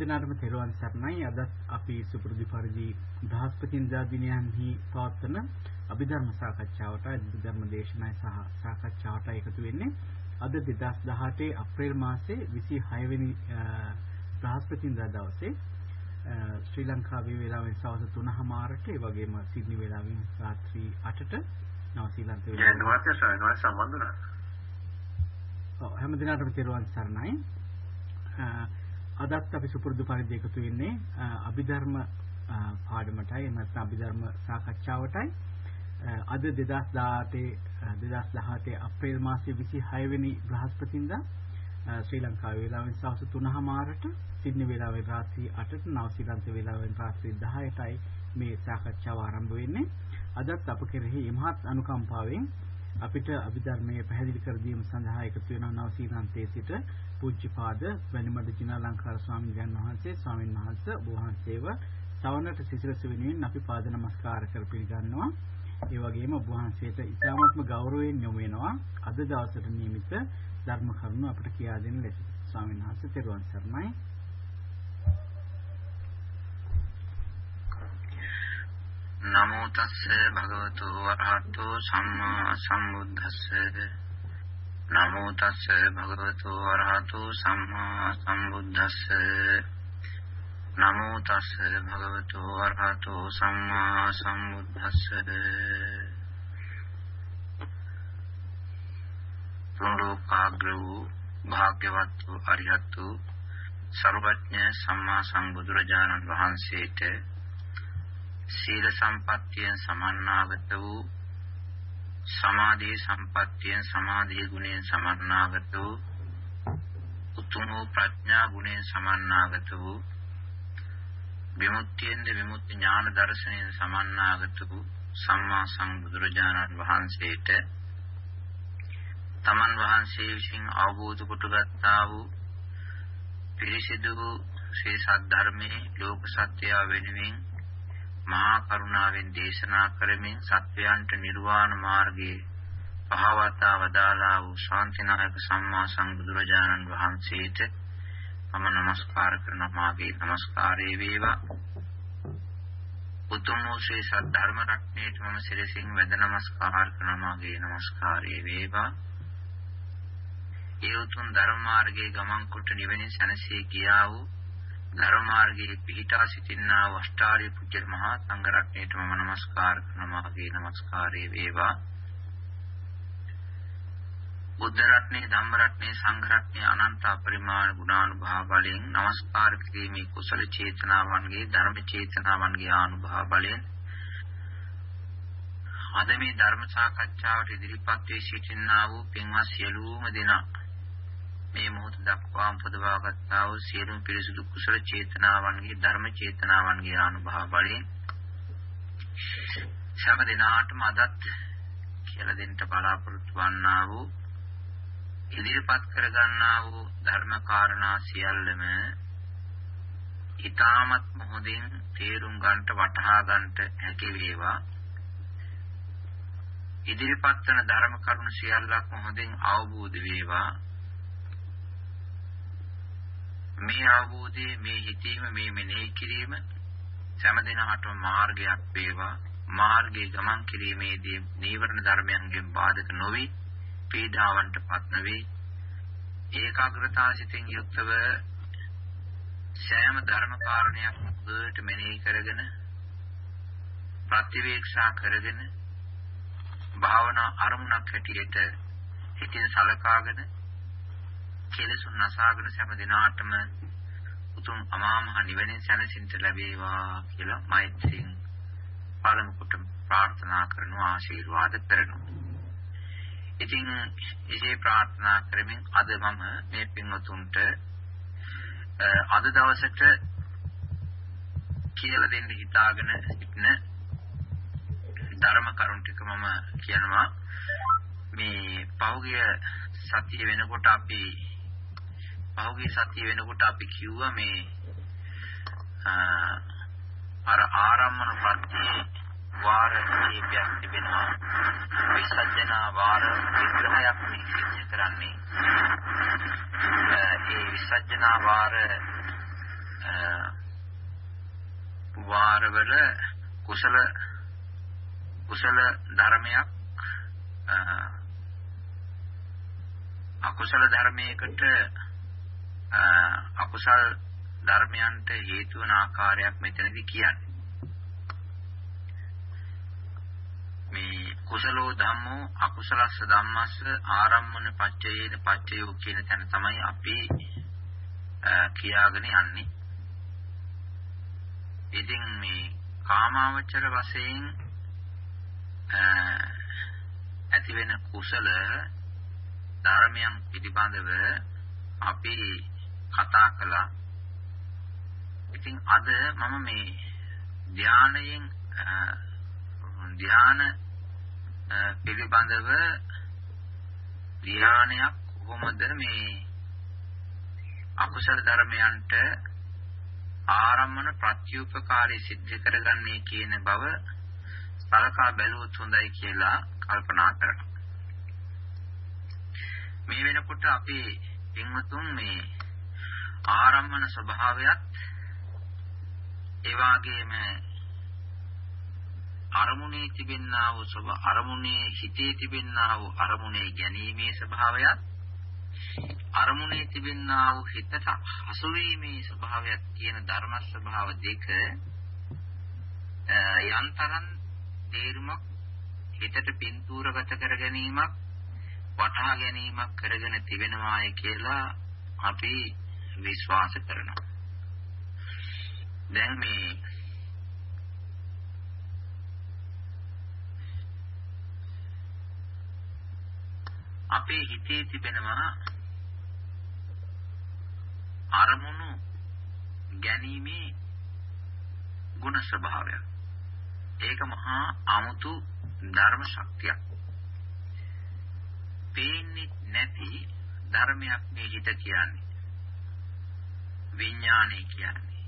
දිනාටම තෙරුවන් සරණයි. අද අපි සුපුරුදු පරිදි බ්‍රහස්පතින්දා දිනයන්හි පවත්වන අභිධර්ම සාකච්ඡාවට අභිධර්ම දේශනායි සහ සාකච්ඡාවට එකතු වෙන්නේ. අද 2018 අප්‍රේල් මාසයේ 26 වෙනි බ්‍රහස්පතින්දා දවසේ ශ්‍රී ලංකාවේ වේලාවෙන් සවස් 3:00මාරට ඒ වගේම සිඩ්නි වේලාවෙන් රාත්‍රී 8ට නව ශ්‍රී ලංකාවේ සම්බන්ධ ඔව් හැම දිනකටම තෙරුවන් සරණයි. අදත් අපි සුපුරුදු පරිදි එකතු වෙන්නේ අභිධර්ම පාඩමටයි එහෙම නැත්නම් අභිධර්ම සාකච්ඡාවටයි. අද 2018 2018 අප්‍රේල් මාසයේ 26 වෙනි බ්‍රහස්පතින්දා ශ්‍රී ලංකාවේ වේලාවෙන් සවස් 3:00මාරට සිඩ්නි වේලාවෙන් රාත්‍රී 8ට නව ශ්‍රී ලංකාවේ වේලාවෙන් රාත්‍රී 10ටයි මේ සාකච්ඡාව ආරම්භ වෙන්නේ. අදත් අප කෙරෙහි මහත් අනුකම්පාවෙන් අපිට අභිධර්මයේ පැහැදිලි කර දීම සඳහා එකතු වෙන නවසීලන්තයේ සිට පූජ්‍යපාද වැනිමඩ ජිනාලංකාර ස්වාමීන් වහන්සේ ස්වාමීන් වහන්සේ ඔබ වහන්සේව සවනට සිසිලස වෙනුවෙන් අපි පාද නමස්කාර කර පිළිගන්නවා. ඒ වගේම ඔබ වහන්සේට ඉතාමත්ම ගෞරවයෙන් යොමු වෙනවා අද දවසට නියමිත ධර්ම කරුණු අපිට කියා දෙන ලෙස. ස්වාමීන් වහන්සේ තෙරුවන් සරණයි. නමෝ තස්ස භගවතු වරහතෝ සම්මා සම්බුද්දස්ස නමෝ තස්ස භගවතු වරහතෝ සම්මා සම්බුද්දස්ස. නමෝ තස්ස භගවතු වරහතෝ සම්මා සම්බුද්දස්ස. තුන්ලෝකාග්‍ර වූ භාග්‍යවත් වූ අරිහත් වූ සර්වඥ සම්මා සම්බුදුරජාණන් වහන්සේට සීල සම්පත්තියෙන් සමන්නාගත වූ සමාධි සම්පත්තියෙන් සමාධි ගුණයෙන් සමන්නාගත වූ උතුම් වූ ප්‍රඥා ගුණයෙන් සමන්නාගත වූ විමුක්තියෙන්ද විමුක්ති ඥාන දර්ශනයෙන් සමන්නාගත වූ සම්මා සම්බුදුරජාණන් වහන්සේට තමන් වහන්සේ විසින් අවබෝධ කොටගත්තා වූ පිරිසිදු ශ්‍රී සද්ධර්මයේ ලෝක සත්‍යය වෙනුවෙන් මහා කරුණාවෙන් දේශනා කරමින් සත්වයන්ට නිර්වාණ මාර්ගයේ පහවතා වදාලා වූ ශාන්තිනායක සම්මා සම්බුදුරජාණන් වහන්සේට මම নমස්කාර කරන මාගේ নমස්කාරය වේවා. උතුම් වූ ශ්‍රී සද්ධර්ම රත්නයේ මම සිරසින් වැඳ নমස්කාර කරන මාගේ নমස්කාරය වේවා. ඒ උතුම් ධර්ම මාර්ගයේ ගමන් කොට නිවෙන සැනසී ගියා වූ ධර්ම මාර්ගයේ පිහිටා සිටිනා වෂ්ඨාරිය පුජ්‍ය මහා සංඝ රත්නයට මම নমස්කාර කරනවා. මගේ নমස්කාරය වේවා. බුද්ධ රත්නේ ධම්ම රත්නේ සංඝ රත්නේ අනන්ත අපරිමාණ ගුණානුභාව වලින් নমස්කාර කිරීමේ කුසල චේතනාවන්ගේ ධර්ම චේතනාවන්ගේ ආනුභාව වලින් අද මේ ධර්ම සාකච්ඡාවට ඉදිරිපත් වී සිටිනා වූ පින්වත් සියලුම දෙනා මේ මොහොත දක්වාම පොදවාගත්තා වූ සියලුම පිරිසුදු කුසල චේතනාවන්ගේ ධර්ම චේතනාවන්ගේ අනුභව බලයෙන් සෑම දිනාටම අදත් කියලා දෙන්න බලාපොරොත්තු වන්නා වූ ඉදිරිපත් කරගන්නා වූ ධර්ම කාරණා සියල්ලම ඊටමත් මොහොතින් තේරුම් ගන්නට වටහා ගන්නට හැකි වේවා. ඉදිරිපත් කරන ධර්ම කරුණු සියල්ලක් මොහොතින් අවබෝධ වේවා. මේ අවබෝධයේ මේ හිතීම මේ මෙනෙහි කිරීම සෑම මාර්ගයක් වේවා. මාර්ගයේ ගමන් කිරීමේදී නීවරණ ධර්මයන්ගෙන් බාධක නොවි පීඩාවන්ටපත් නොවේ. ඒකාග්‍රතාවසිතින් යුක්තව සෑම ධර්ම කාරණයක් මුදට මෙනෙහි කරගෙන ප්‍රතිවේක්ෂා කරගෙන භාවනා අරමුණක් හැටියට හිතින් සලකාගෙන කෙලෙසුන් නසාගෙන සෑම දිනාටම උතුම් අමා මහ නිවනින් සැනසෙන්න ලැබේවා කියලා මෛත්‍රියෙන් පළමු කොට ප්‍රාර්ථනා කරනවා ආශිර්වාද කරනවා. ඉතින් එසේ ප්‍රාර්ථනා කරමින් අද මම මේ පින්වතුන්ට අද දවසට කියලා දෙන්න හිතාගෙන සිටින ධර්ම කරුණ ටික මම කියනවා මේ පෞගිය සතිය වෙනකොට අපි පහුගිය සතිය වෙනකොට අපි කිව්වා මේ අර ආරම්මන ප්‍රත්‍යේ වාර කීපයක් තිබෙනවා. විසර්ජනා වාර විග්‍රහයක් මේ සිද්ධ කරන්නේ. ඒ විසර්ජනා වාර ආකාරවල කුසල කුසල ධර්මයක් අකුසල ධර්මයකට අකුසල් ධර්මයන්ට හේතු වන ආකාරයක් මෙතනදී කියන්නේ. මේ කුසලෝ ධම්මෝ අකුසලස්ස ධම්මස්ස ආරම්මන පච්චයේන පච්චයෝ කියන තැන තමයි අපි කියාගෙන යන්නේ. ඉතින් මේ කාමාවචර වශයෙන් ඇති වෙන කුසල ධර්මයන් පිළිබඳව අපි කතා කළා. ඉතින් අද මම මේ ධානයෙන් ධාන පිළිබඳව ධානයක් කොහොමද මේ අකුසල ධර්මයන්ට ආරම්මන ප්‍රත්‍යූපකාරී සිද්ධ කරගන්නේ කියන බව සලකා බැලුවොත් හොඳයි කියලා කල්පනා කරනවා. මේ වෙනකොට අපි පින්වතුන් මේ ආරම්මන ස්වභාවයත් ඒ වගේම අරමුණේ තිබෙන්නා වූ ස්වභ අරමුණේ හිතේ තිබෙන්නා වූ අරමුණේ ගැනීමේ ස්වභාවයත් අරමුණේ තිබෙන්නා වූ හිතට හසු වීමේ ස්වභාවයක් කියන ධර්ම ස්වභාව දෙක යන්තරන් තේරුමක් හිතට පින්තූරගත කර ගැනීමක් වටහා ගැනීමක් කරගෙන තිබෙනවායි කියලා අපි විශ්වාස කරනවා. දැන් මේ අපේ හිතේ තිබෙනවා අරමුණු ගැනීමේ ගුණ ස්වභාවය. ඒක මහා 아무තු ධර්ම ශක්තියක්. පේන්නේ නැති ධර්මයක් මේ හිත කියන්නේ. විඥානය කියන්නේ.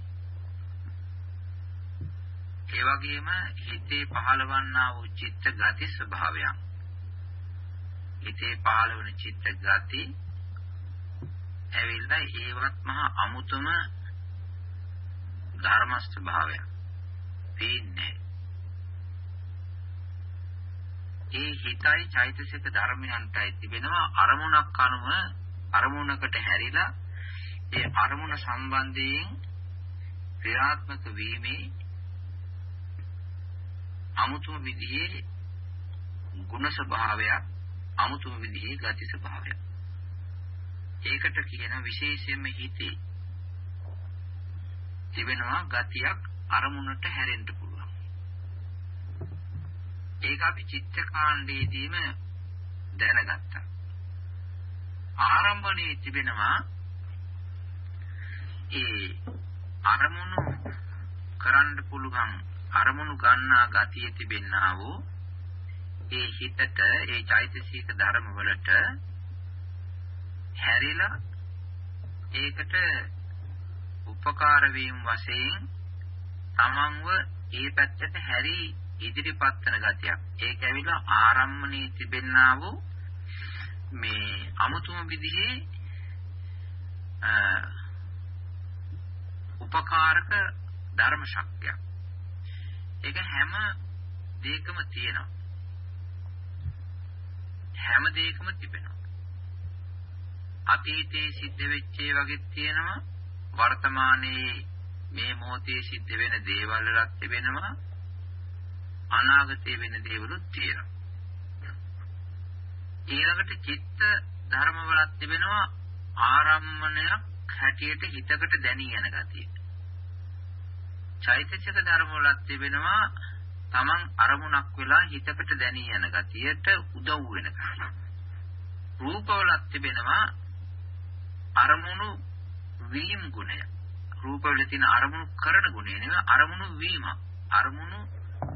ඒ වගේම හිතේ පහළවන්නා වූ චිත්ත ගති ස්වභාවයන්. හිතේ පහළවන චිත්ත ගති ඇවිල්ලා ඒවත් මහා අමුතුම ධර්ම ස්වභාවයක්. පේන්නේ ඒ හිතයි චෛතසික ධර්මයන්ටයි තිබෙනවා අරමුණක් අනුව අරමුණකට හැරිලා ඒ අරමුණ සම්බන්ධයෙන් ක්‍රියාත්මක වීමේ අමුතුම විදිහේ ගුණ ස්වභාවයක් අමුතුම විදිහේ ගති ස්වභාවයක් ඒකට කියන විශේෂයෙන්ම හිතේ තිබෙනවා ගතියක් අරමුණට හැරෙන්න පුළුවන් ඒක අපි චිත්තකාණ්ඩයේදීම දැනගත්තා. ආරම්භණයේ තිබෙනවා ඒ අරමුණු කරන්න පුළුවන් අරමුණු ගන්නා ගතිය තිබෙන්නා වූ ඒ හිතට ඒ චෛතසික ධර්ම වලට හැරිලා ඒකට උපකාර වීම වශයෙන් තමන්ව ඒ පැත්තට හැරී ඉදිරිපත් වෙන ගතියක්. ඒක ඇවිල්ලා ආරම්මණයේ තිබෙන්නා වූ මේ අමුතුම විදිහේ උපකාරක ධර්ම ශක්තියක්. ඒක හැම දෙයකම තියෙනවා. හැම දෙයකම තිබෙනවා. අතීතයේ සිද්ධ වෙච්ච ඒ වගේ තියෙනවා. වර්තමානයේ මේ මොහොතේ සිද්ධ වෙන දේවල් වලත් තිබෙනවා. අනාගතයේ වෙන දේවලුත් තියෙනවා. ඊළඟට චිත්ත ධර්ම වලත් තිබෙනවා ආරම්මණයක් හැටියට හිතකට දැනී යන ගතිය. චෛතසික ධර්ම වලත් තිබෙනවා තමන් අරමුණක් වෙලා හිතකට දැනී යන ගතියට උදව් වෙන ගතිය. රූප වලත් තිබෙනවා අරමුණු වීම ගුණය. රූප වල තියෙන අරමුණු කරන ගුණය නෙවෙයි අරමුණු වීම. අරමුණු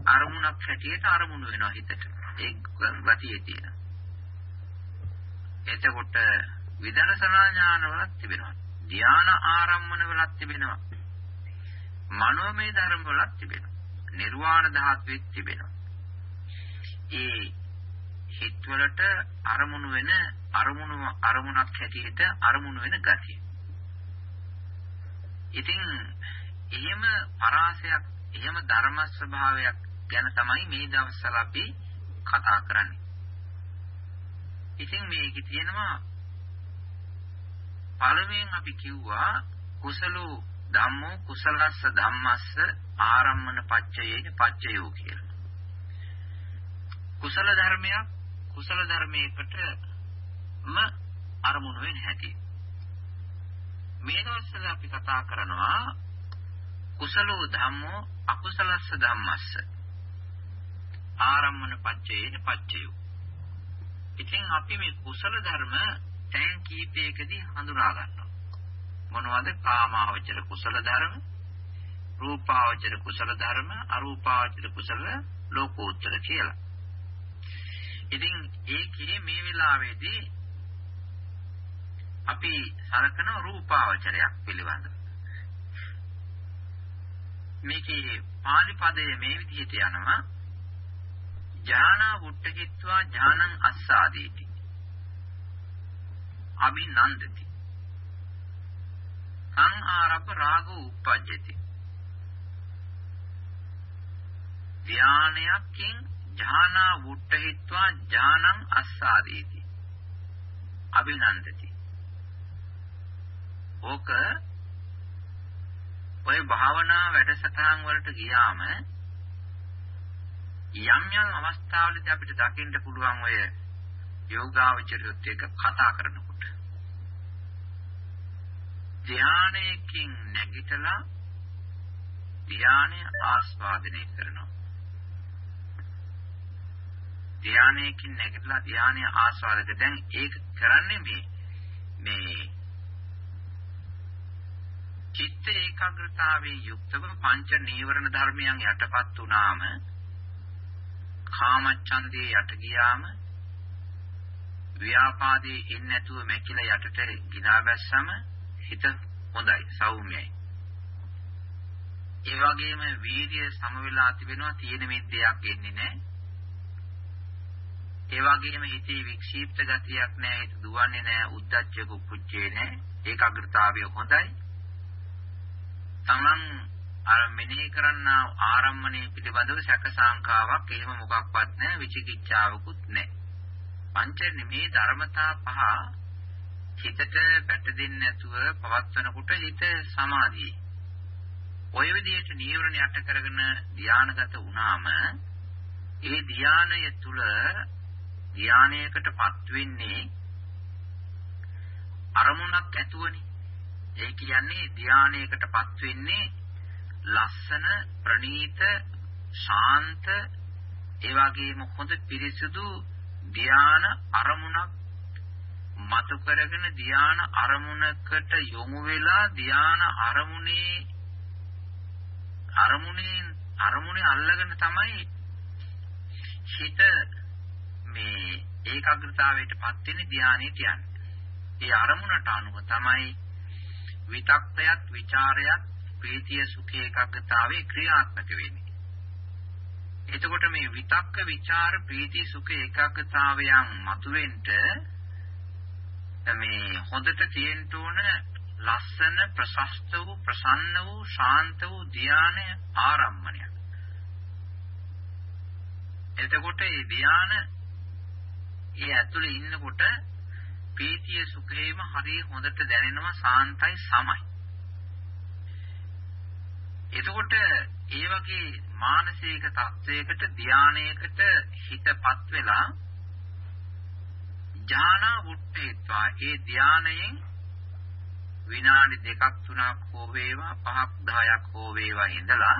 අරමුණක් හැටියට අරමුණු වෙනවා හිතට. ඒ ගතියේ තියෙන. එතකොට විදර්ශනා ඥාන වලක් තිබෙනවා. ධානා ආරම්මන වලක් තිබෙනවා. මනෝමය ධර්ම වලක් තිබෙනවා. නිර්වාණ ධාතුවෙත් තිබෙනවා. ඒ හිත වලට අරමුණු වෙන අරමුණු අරමුණක් හැටියට අරමුණු වෙන ගතිය. ඉතින් එහෙම පරාසයක් එහෙම ධර්ම ස්වභාවයක් ගැන තමයි මේ දවස්වල අපි කතා කරන්නේ. ඉතින් මේකේ තියෙනවා පළමුවෙන් අපි කිව්වා කුසලෝ ධම්මෝ කුසලස්ස ධම්මස්ස ආරම්මන පච්චයේන පච්චයෝ කියලා. කුසල ධර්මයක් කුසල ධර්මයකටම අරමුණු වෙන හැටි. මේ දවස්වල අපි කතා කරනවා කුසලෝ ධම්මෝ අකුසලස්ස ධම්මස්ස ආරම්මන පච්චයේන පච්චයෝ. ඉතින් අපි මේ කුසල ධර්ම තැන් කීපයකදී හඳුනා ගන්නවා. මොනවද? කාමාවචර කුසල ධර්ම, රූපාවචර කුසල ධර්ම, අරූපාවචර කුසල ලෝකෝත්තර කියලා. ඉතින් ඒකේ මේ වෙලාවේදී අපි සලකන රූපාවචරයක් පිළිබඳව. මේකේ පාලි පදයේ මේ විදිහට යනවා ඥානා වුට්ටකිත්වා ඥානං අස්සාදීති අභිනන්දති. සං ආරබ්බ රාගෝ උප්පජ්ජති. ධානයකින් ඥානා වුට්ටහිත්වා ඥානං අස්සාදීති. අභිනන්දති. ඕක ඔය භාවනා වැඩසටහන් වලට ගියාම යම් යම් අවස්ථාවලදී අපිට දකින්න පුළුවන් ඔය යෝගාවචරියොත් එක්ක කතා කරනකොට ධානයකින් නැගිටලා ධානය ආස්වාදනය කරනවා. ධානයකින් නැගිටලා ධානය ආස්වාදක. දැන් ඒක කරන්නේ මේ මේ චිත්ත ඒකාග්‍රතාවයේ යුක්තව පංච නීවරණ ධර්මයන් යටපත් වුණාම කාමච්ඡන්දේ යට ගියාම ව්‍යාපාදේ එන්නේ නැතුව මැකිලා යටට ගිනා බැස්සම හිත හොඳයි සෞම්‍යයි. ඒ වගේම වීර්ය සම වෙලා තිබෙනවා තියෙන මිද්දයක් එන්නේ නැහැ. ඒ වගේම හිතේ වික්ෂීප්ත ගතියක් නැහැ හිත දුවන්නේ නැහැ උද්දච්ච කුච්චේ නැහැ. ඒකාග්‍රතාවය හොඳයි. තමන් අර මෙනෙහි කරන්න ආරම්මණය පිළිබඳව සැක සංකාවක් එහෙම මොකක්වත් නැහැ විචිකිච්ඡාවකුත් නැහැ. පංච නිමේ ධර්මතා පහ හිතට පැටදෙන්නේ නැතුව පවත්වනකොට හිත සමාධියි. ඔය විදිහට නීවරණ යට කරගෙන ධානාගත වුණාම ඒ ධානය තුල ධානයකටපත් වෙන්නේ අරමුණක් ඇතුවනේ. ඒ කියන්නේ ධානයකටපත් වෙන්නේ ලස්සන ප්‍රණීත ශාන්ත ඒ වගේම හොඳ පිරිසුදු ධාන අරමුණක් මතු කරගෙන ධාන අරමුණකට යොමු වෙලා ධාන අරමුණේ අරමුණේ අරමුණේ අල්ලගෙන තමයි හිත මේ ඒකාග්‍රතාවයටපත් වෙන ධානයේ තියන්නේ. ඒ අරමුණට අනුව තමයි විතක්කයත් ਵਿਚාරයත් ප්‍රීතිය සුඛේ ඒකාග්‍රතාවේ ක්‍රියාත්මක වෙන්නේ. එතකොට මේ විතක්ක ਵਿਚාර ප්‍රීති සුඛ ඒකාග්‍රතාවයන් මතුවෙන්න මේ හොඳට තියෙන්න ඕන ලස්සන ප්‍රශස්ත වූ ප්‍රසන්න වූ ශාන්ත වූ ධානය ආරම්මණය. එතකොට මේ ධාන ඒ ඇතුලේ ඉන්නකොට ප්‍රීතිය සුඛේම හරිය හොඳට දැනෙනවා සාන්තයි සමයි. එතකොට ඒ වගේ මානසික තත්වයකට ධානයකට හිතපත් වෙලා ඥානා වුට්ටේත්වා ඒ ධානයෙන් විනාඩි දෙකක් තුනක් හෝ වේවා පහක් 10ක් හෝ වේවා ඉඳලා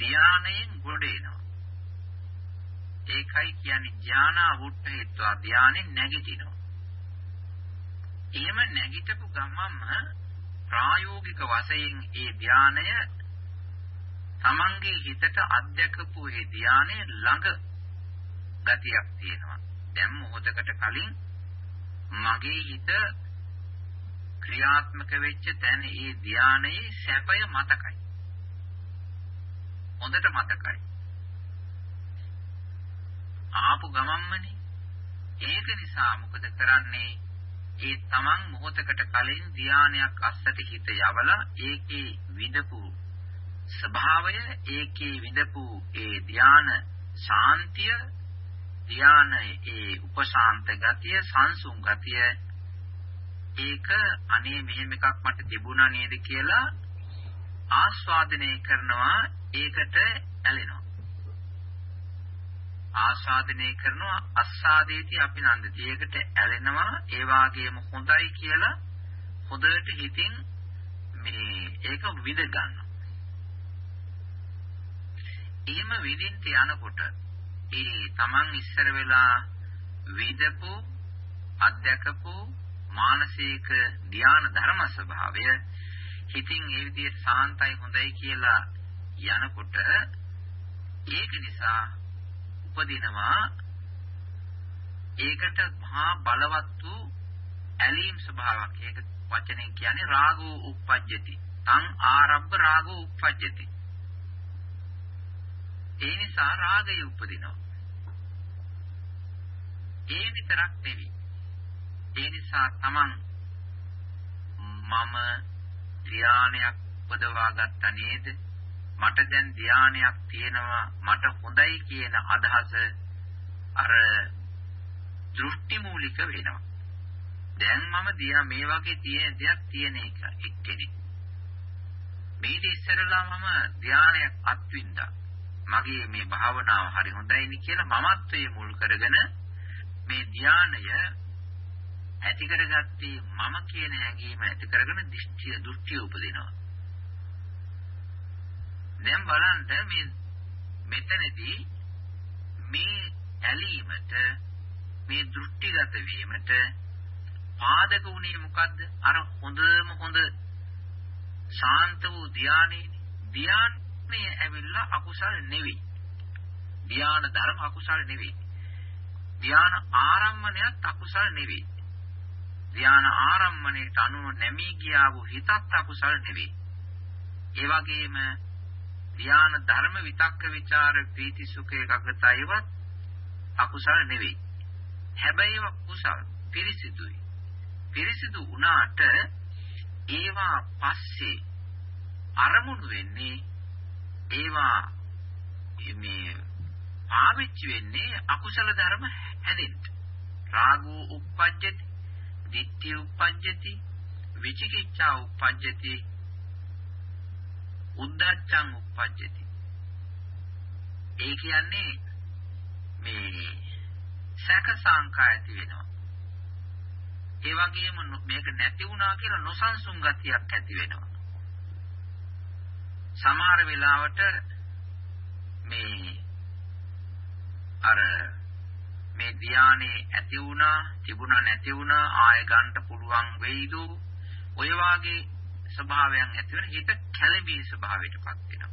ධානයෙන් ගොඩ එනවා. ඒකයි කියන්නේ ඥානා වුට්ටේත්වා ධානයෙන් නැගිටිනවා. එහෙම නැගිටපු ගමන්ම ප්‍රායෝගික වශයෙන් ඒ ධානය තමන්ගේ හිතට අධ්‍යක්ෂපු ඒ ධානය ළඟ ගතියක් තියෙනවා. දැන් මොහොතකට කලින් මගේ හිත ක්‍රියාත්මක වෙච්ච තැන ඒ ධානයේ සැපය මතකයි. හොඳට මතකයි. ආපු ගමම්මනේ. ඒක නිසා මොකද කරන්නේ? ඒ තමන් මොහොතකට කලින් ධානයක් අස්සට හිත යවලා ඒකේ විඳපු ස්වභාවය ඒකේ විඳපු ඒ ධාන ශාන්තිය ධාන ඒ උපශාන්ත ගතිය සංසුන් ගතිය ඒක අනේ මෙහෙම එකක් මට තිබුණා නේද කියලා ආස්වාදනය කරනවා. ඒකට ඇලෙනවා. ආස්වාදනය කරනවා අස්සාදේති අපි නන්දති ඒකට ඇලෙනවා. ඒ වාගේම හොඳයි කියලා හොඳට හිතින් මේ ඒක විඳ ගන්නවා. එහෙම විඳින්න යනකොට ඒ Taman ඉස්සර වෙලා විදපු අධ්‍යක්ෂපු මානසික ධාන ධර්ම ස්වභාවය හිතින් ඒ විදිහට සාන්තයි හොඳයි කියලා යනකොට ඒක නිසා උපදිනවා ඒකට මහා බලවත් වූ ඇලීම් ස්වභාවයක්. ඒක වචනෙන් කියන්නේ රාගෝ උප්පජ්ජති. තං ආරබ්බ රාගෝ උප්පජ්ජති. ඒ නිසා රාගය උපදිනවා. ඒ විතරක් නෙවෙයි. ඒ නිසා Taman මම ධානයක් උපදවා ගත්තා නේද? මට දැන් ධානයක් තියෙනවා මට හොඳයි කියන අදහස අර දෘෂ්ටි මූලික වෙනවා. දැන් මම දියා මේ වගේ තියෙන දෙයක් තියෙන එක එක්කෙනෙක්. මේක ඉස්සරලා මම ධානයක් අත්විඳා. මගේ මේ භාවනාව හරි හොඳයිනි කියලා මමත්වයේ මුල් කරගෙන මේ ධානය ඇති කරගත්තේ මම කියන හැඟීම ඇති කරගෙන දෘෂ්ටිය දෘෂ්ටිය උපදිනවා. දැන් බලන්න මේ මෙතනදී මේ ඇලීමට මේ දෘෂ්ටිගත වීමට පාදක වුණේ මොකද්ද? අර හොඳම හොඳ ශාන්ත වූ ධානයේ ධානයේ ඇවිල්ලා අකුසල් නෙවෙයි. ධාන ධර්ම අකුසල් නෙවෙයි. ධාන ආරම්මණයත් අකුසල් නෙවෙයි. ධාන ආරම්මණයට අනුව නැමී ගියා වූ හිතත් අකුසල් නෙවෙයි. ඒ වගේම ධාන ධර්ම විතක්ක ਵਿਚාර ප්‍රීති සුඛ ඒකගතයවත් අකුසල් නෙවෙයි. හැබැයි ඒවා කුසල් පිරිසිදුයි. පිරිසිදු වුණාට ඒවා පස්සේ අරමුණු වෙන්නේ ඒවා මේ පාවිච්චි වෙන්නේ අකුසල ධර්ම හැදෙන්න. රාගෝ uppajjati දිට්ඨි උප්පජ්ජති විචිකිච්ඡා උප්පජ්ජති උද්දච්චං උප්පජ්ජති. ඒ කියන්නේ මේ සැක සංකා ඇති වෙනවා. ඒ වගේම මේක නැති වුණා කියලා නොසන්සුන් ගතියක් ඇති වෙනවා. සමහර වෙලාවට මේ අර මේ ධානයේ ඇති වුණා තිබුණා නැති වුණා ආය ගන්න පුළුවන් වෙයිද? ඔය වාගේ ස්වභාවයන් ඇති වෙන හිත කැළඹී ස්වභාවයටපත් වෙනවා.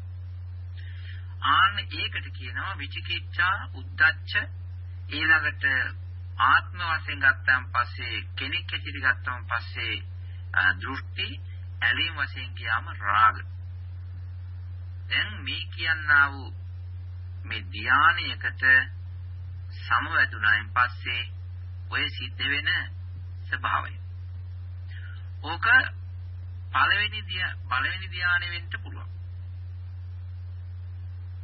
ආන්න ඒකට කියනවා විචිකිච්ඡා උද්දච්ච. ඊළඟට ආත්ම වශයෙන් ගත්තාන් පස්සේ කෙනෙක් ඇතිරි ගත්තාන් පස්සේ දෘෂ්ටි ඇලීම් වශයෙන් කියාම රාග. දැන් මේ කියන්නා වූ මේ ධානයකට සමවැදුනායින් පස්සේ ඔය සිද්ධ වෙන ස්වභාවය. ඕක පළවෙනි පළවෙනි ධානය වෙන්න පුළුවන්.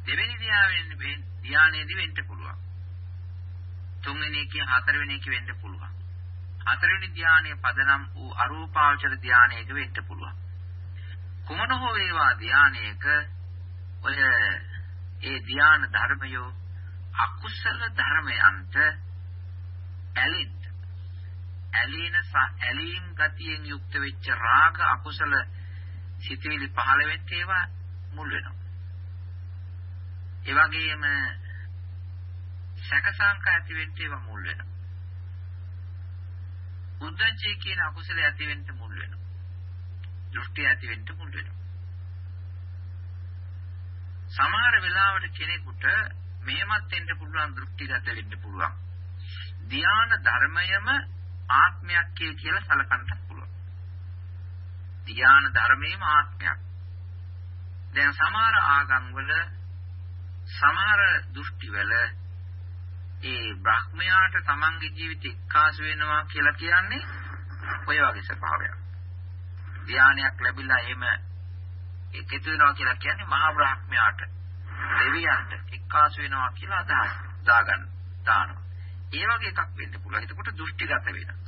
දෙවෙනි ධානයෙන් ධානයේදී වෙන්න පුළුවන්. තුන්වෙනි එකේ හතරවෙනි එකේ වෙන්න පුළුවන්. හතරවෙනි ධානයේ පදනම් වූ අරූපාවචර ධානයක වෙන්න පුළුවන්. කුමන හෝ වේවා ධානයක ඔය ඒ ධාන ධර්මයෝ අකුසල ධර්මයන්ට ඇලින් ඇලීන ඇලීම් ගතියෙන් යුක්ත වෙච්ච රාග අකුසල සිතුවිලි පහළ වෙන්න ඒවා මුල් වෙනවා. ඒ වගේම සැකසංක ඇති වෙන්න ඒවා මුල් වෙනවා. උද්දච්චය කියන අකුසල ඇති වෙන්න මුල් වෙනවා. දෘෂ්ටි ඇති වෙන්න මුල් වෙනවා. සමහර වෙලාවට කෙනෙකුට මෙහෙමත් වෙන්න පුළුවන් දෘෂ්ටිගත වෙන්න පුළුවන්. ධ්‍යාන ධර්මයම ආත්මයක් කියලා සලකන්නත් පුළුවන්. ධ්‍යාන ධර්මයේම ආත්මයක්. දැන් සමහර ආගම් වල සමහර දෘෂ්ටි වල ඒ බ්‍රහ්මයාට තමන්ගේ ජීවිත එක්කාසු වෙනවා කියලා කියන්නේ ඔය වගේ ස්වභාවයක්. ධානයක් ලැබිලා එහෙම එකතු වෙනවා කියලා කියන්නේ මහා බ්‍රහ්මයාට දෙවියන්ට එක්කාසු වෙනවා කියලා අදහස් දාගන්න දානවා. ඒ වගේ එකක් වෙන්න පුළුවන්. එතකොට දෘෂ්ටිගත වෙනවා.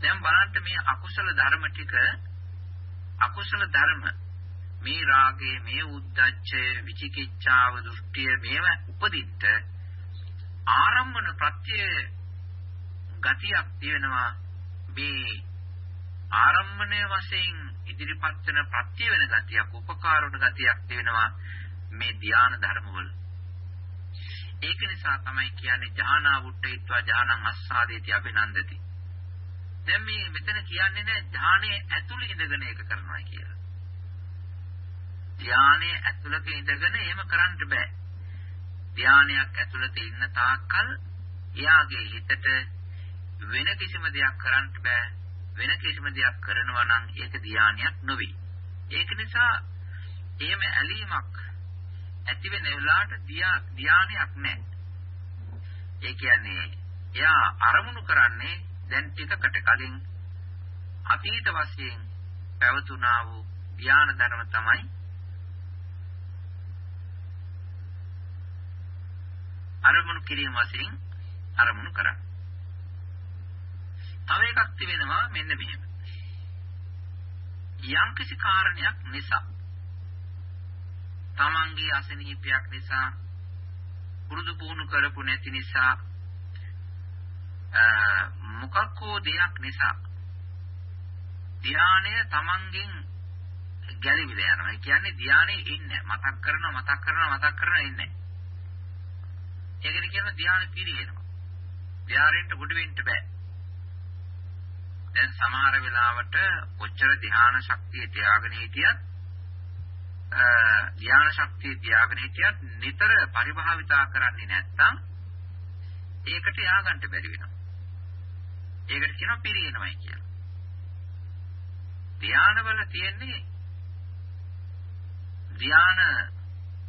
දැන් බලන්න මේ අකුසල ධර්ම ටික අකුසල ධර්ම මේ රාගය, මේ උද්ධච්චය, විචිකිච්ඡාව, දෘෂ්ටිය මේව උපදින්න ආරම්භන ප්‍රත්‍ය ගතියක් තියෙනවා මේ ආරම්භණය වශයෙන් ඉදිරිපත් වෙන ප්‍රත්‍ය වෙන ගතියක් උපකාර වන ගතියක් තියෙනවා මේ ධාන ධර්මවල. ඒක නිසා තමයි කියන්නේ ඥානා වුට්ටේත්වා ඥානං අස්සාදේති අභිනන්දති. දැන් මේ මෙතන කියන්නේ නෑ ඥානයේ ඇතුළේ ඉඳගෙන ඒක කරනවා කියලා. ධානයේ ඇතුළත ඉඳගෙන එහෙම කරන්න බෑ. ධානයක් ඇතුළත ඉන්න තාක්කල් එයාගේ හිතට වෙන කිසිම දෙයක් කරන්න බෑ. වෙන කිසිම දෙයක් කරනවා නම් ඒක ධානයක් නෙවෙයි ඒක නිසා එහෙම ඇලීමක් ඇති වෙන වෙලාවට ධානයක් නැහැ ඒ කියන්නේ එයා අරමුණු කරන්නේ දැන් ටිකකට කලින් අතීත වශයෙන් පැවතුනා වූ ධාන ධර්ම තමයි අරමුණු කිරීම වශයෙන් අරමුණු කරන්නේ. තව එකක් තිබෙනවා මෙන්න මෙහෙම. යම්කිසි කාරණයක් නිසා තමන්ගේ අසනීපයක් නිසා පුරුදු පුහුණු කරපු නැති නිසා මොකක් හෝ දෙයක් නිසා ධානය තමන්ගෙන් ගැලවිලා යනවා. ඒ කියන්නේ ධානයේ ඉන්නේ මතක් කරනවා මතක් කරනවා මතක් කරනවා ඉන්නේ. ඒකට කියනවා ධානය පිරිනනවා. ධානයෙන්ට ගොඩ වෙන්න බෑ. දැන් සමහර වෙලාවට ඔච්චර ධාන ශක්තිය තියාගෙන හිටියත් ධාන ශක්තිය තියාගෙන හිටියත් නිතර පරිභාවිතා කරන්නේ නැත්නම් ඒකට ය아가න්න බැරි වෙනවා. ඒකට කියනවා පිරිනවයි කියලා. ධානවල තියෙන්නේ ධාන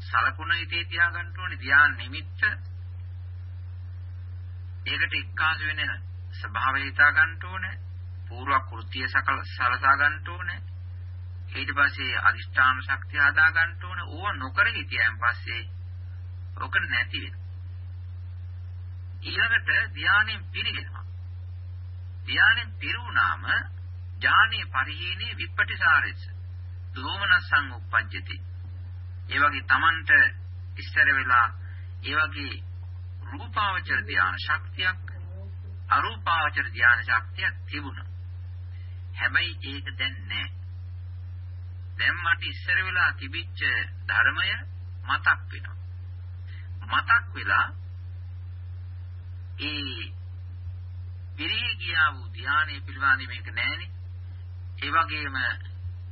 සලකුණ හිතේ තියාගන්න ඕනේ ධාන නිමිත්ත ඒකට එක්කාසු වෙන ස්වභාවය හිතා ගන්න ඕනේ. පූර්ව කෘත්‍ය සකල සලසා ගන්න ඕනේ. ඊට පස්සේ අදිෂ්ඨාන ශක්තිය හදා ගන්න ඕනේ. ඕව නොකර හිටියන් පස්සේ ඔක නැති වෙනවා. ඊළඟට ධානයෙන් පිරිගෙනවා. ධානයෙන් පිරුණාම ඥානීය පරිහීනේ විපටිසාරෙච්ච දෝමනසං උප්පජ්ජති. ඒ වගේ Tamanට ඉස්සර වෙලා ඒ වගේ රූපාවචර ධාන ශක්තියක් අරූපාවචර ධාන ශක්තියක් තිබුණා. හැබැයි ඒක දැන් නැහැ. දැන් මට ඉස්සර වෙලා තිබිච්ච ධර්මය මතක් වෙනවා. මතක් වෙලා ඒ පිරී ගියා වූ ධානයේ පිළිබඳ මේක නැහැනේ. ඒ වගේම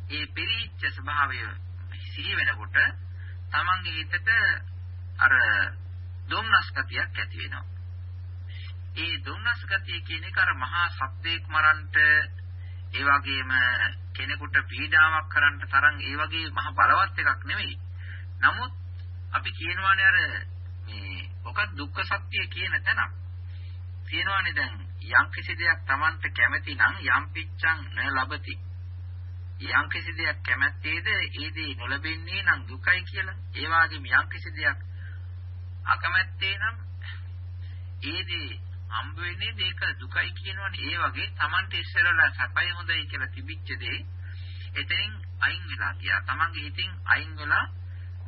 ඒ පිරීච්ච ස්වභාවය සිහි වෙනකොට තමන්ගේ හිතට අර දුම්නස් ගතියක් ඇති වෙනවා. ඒ දුම්නස් ගතිය කියන එක අර මහා සත්වයක් මරන්ට ඒ වගේම කෙනෙකුට පීඩාවක් කරන්න තරම් ඒ වගේ මහ බලවත් එකක් නෙවෙයි. නමුත් අපි කියනවානේ අර මේ ඔක දුක්ඛ සත්‍ය කියන තැන. කියනවානේ දැන් යම් කිසි දෙයක් Tamanට කැමති නම් යම් පිච්ඡං න ලබති. යම් කිසි දෙයක් කැමැත්තේද ඒ දේ නොලබෙන්නේ නම් දුකයි කියලා. ඒ වගේම යම් කිසි දෙයක් අකමැත්තේ නම් ඒ දේ හම්බ වෙන්නේ ඒක දුකයි කියනවනේ ඒ වගේ Tamante ඉස්සරලා සපයි හොඳයි කියලා තිබිච්ච දේ එතනින් අයින් වෙලා ගියා. Tamange හිතින් අයින් වෙලා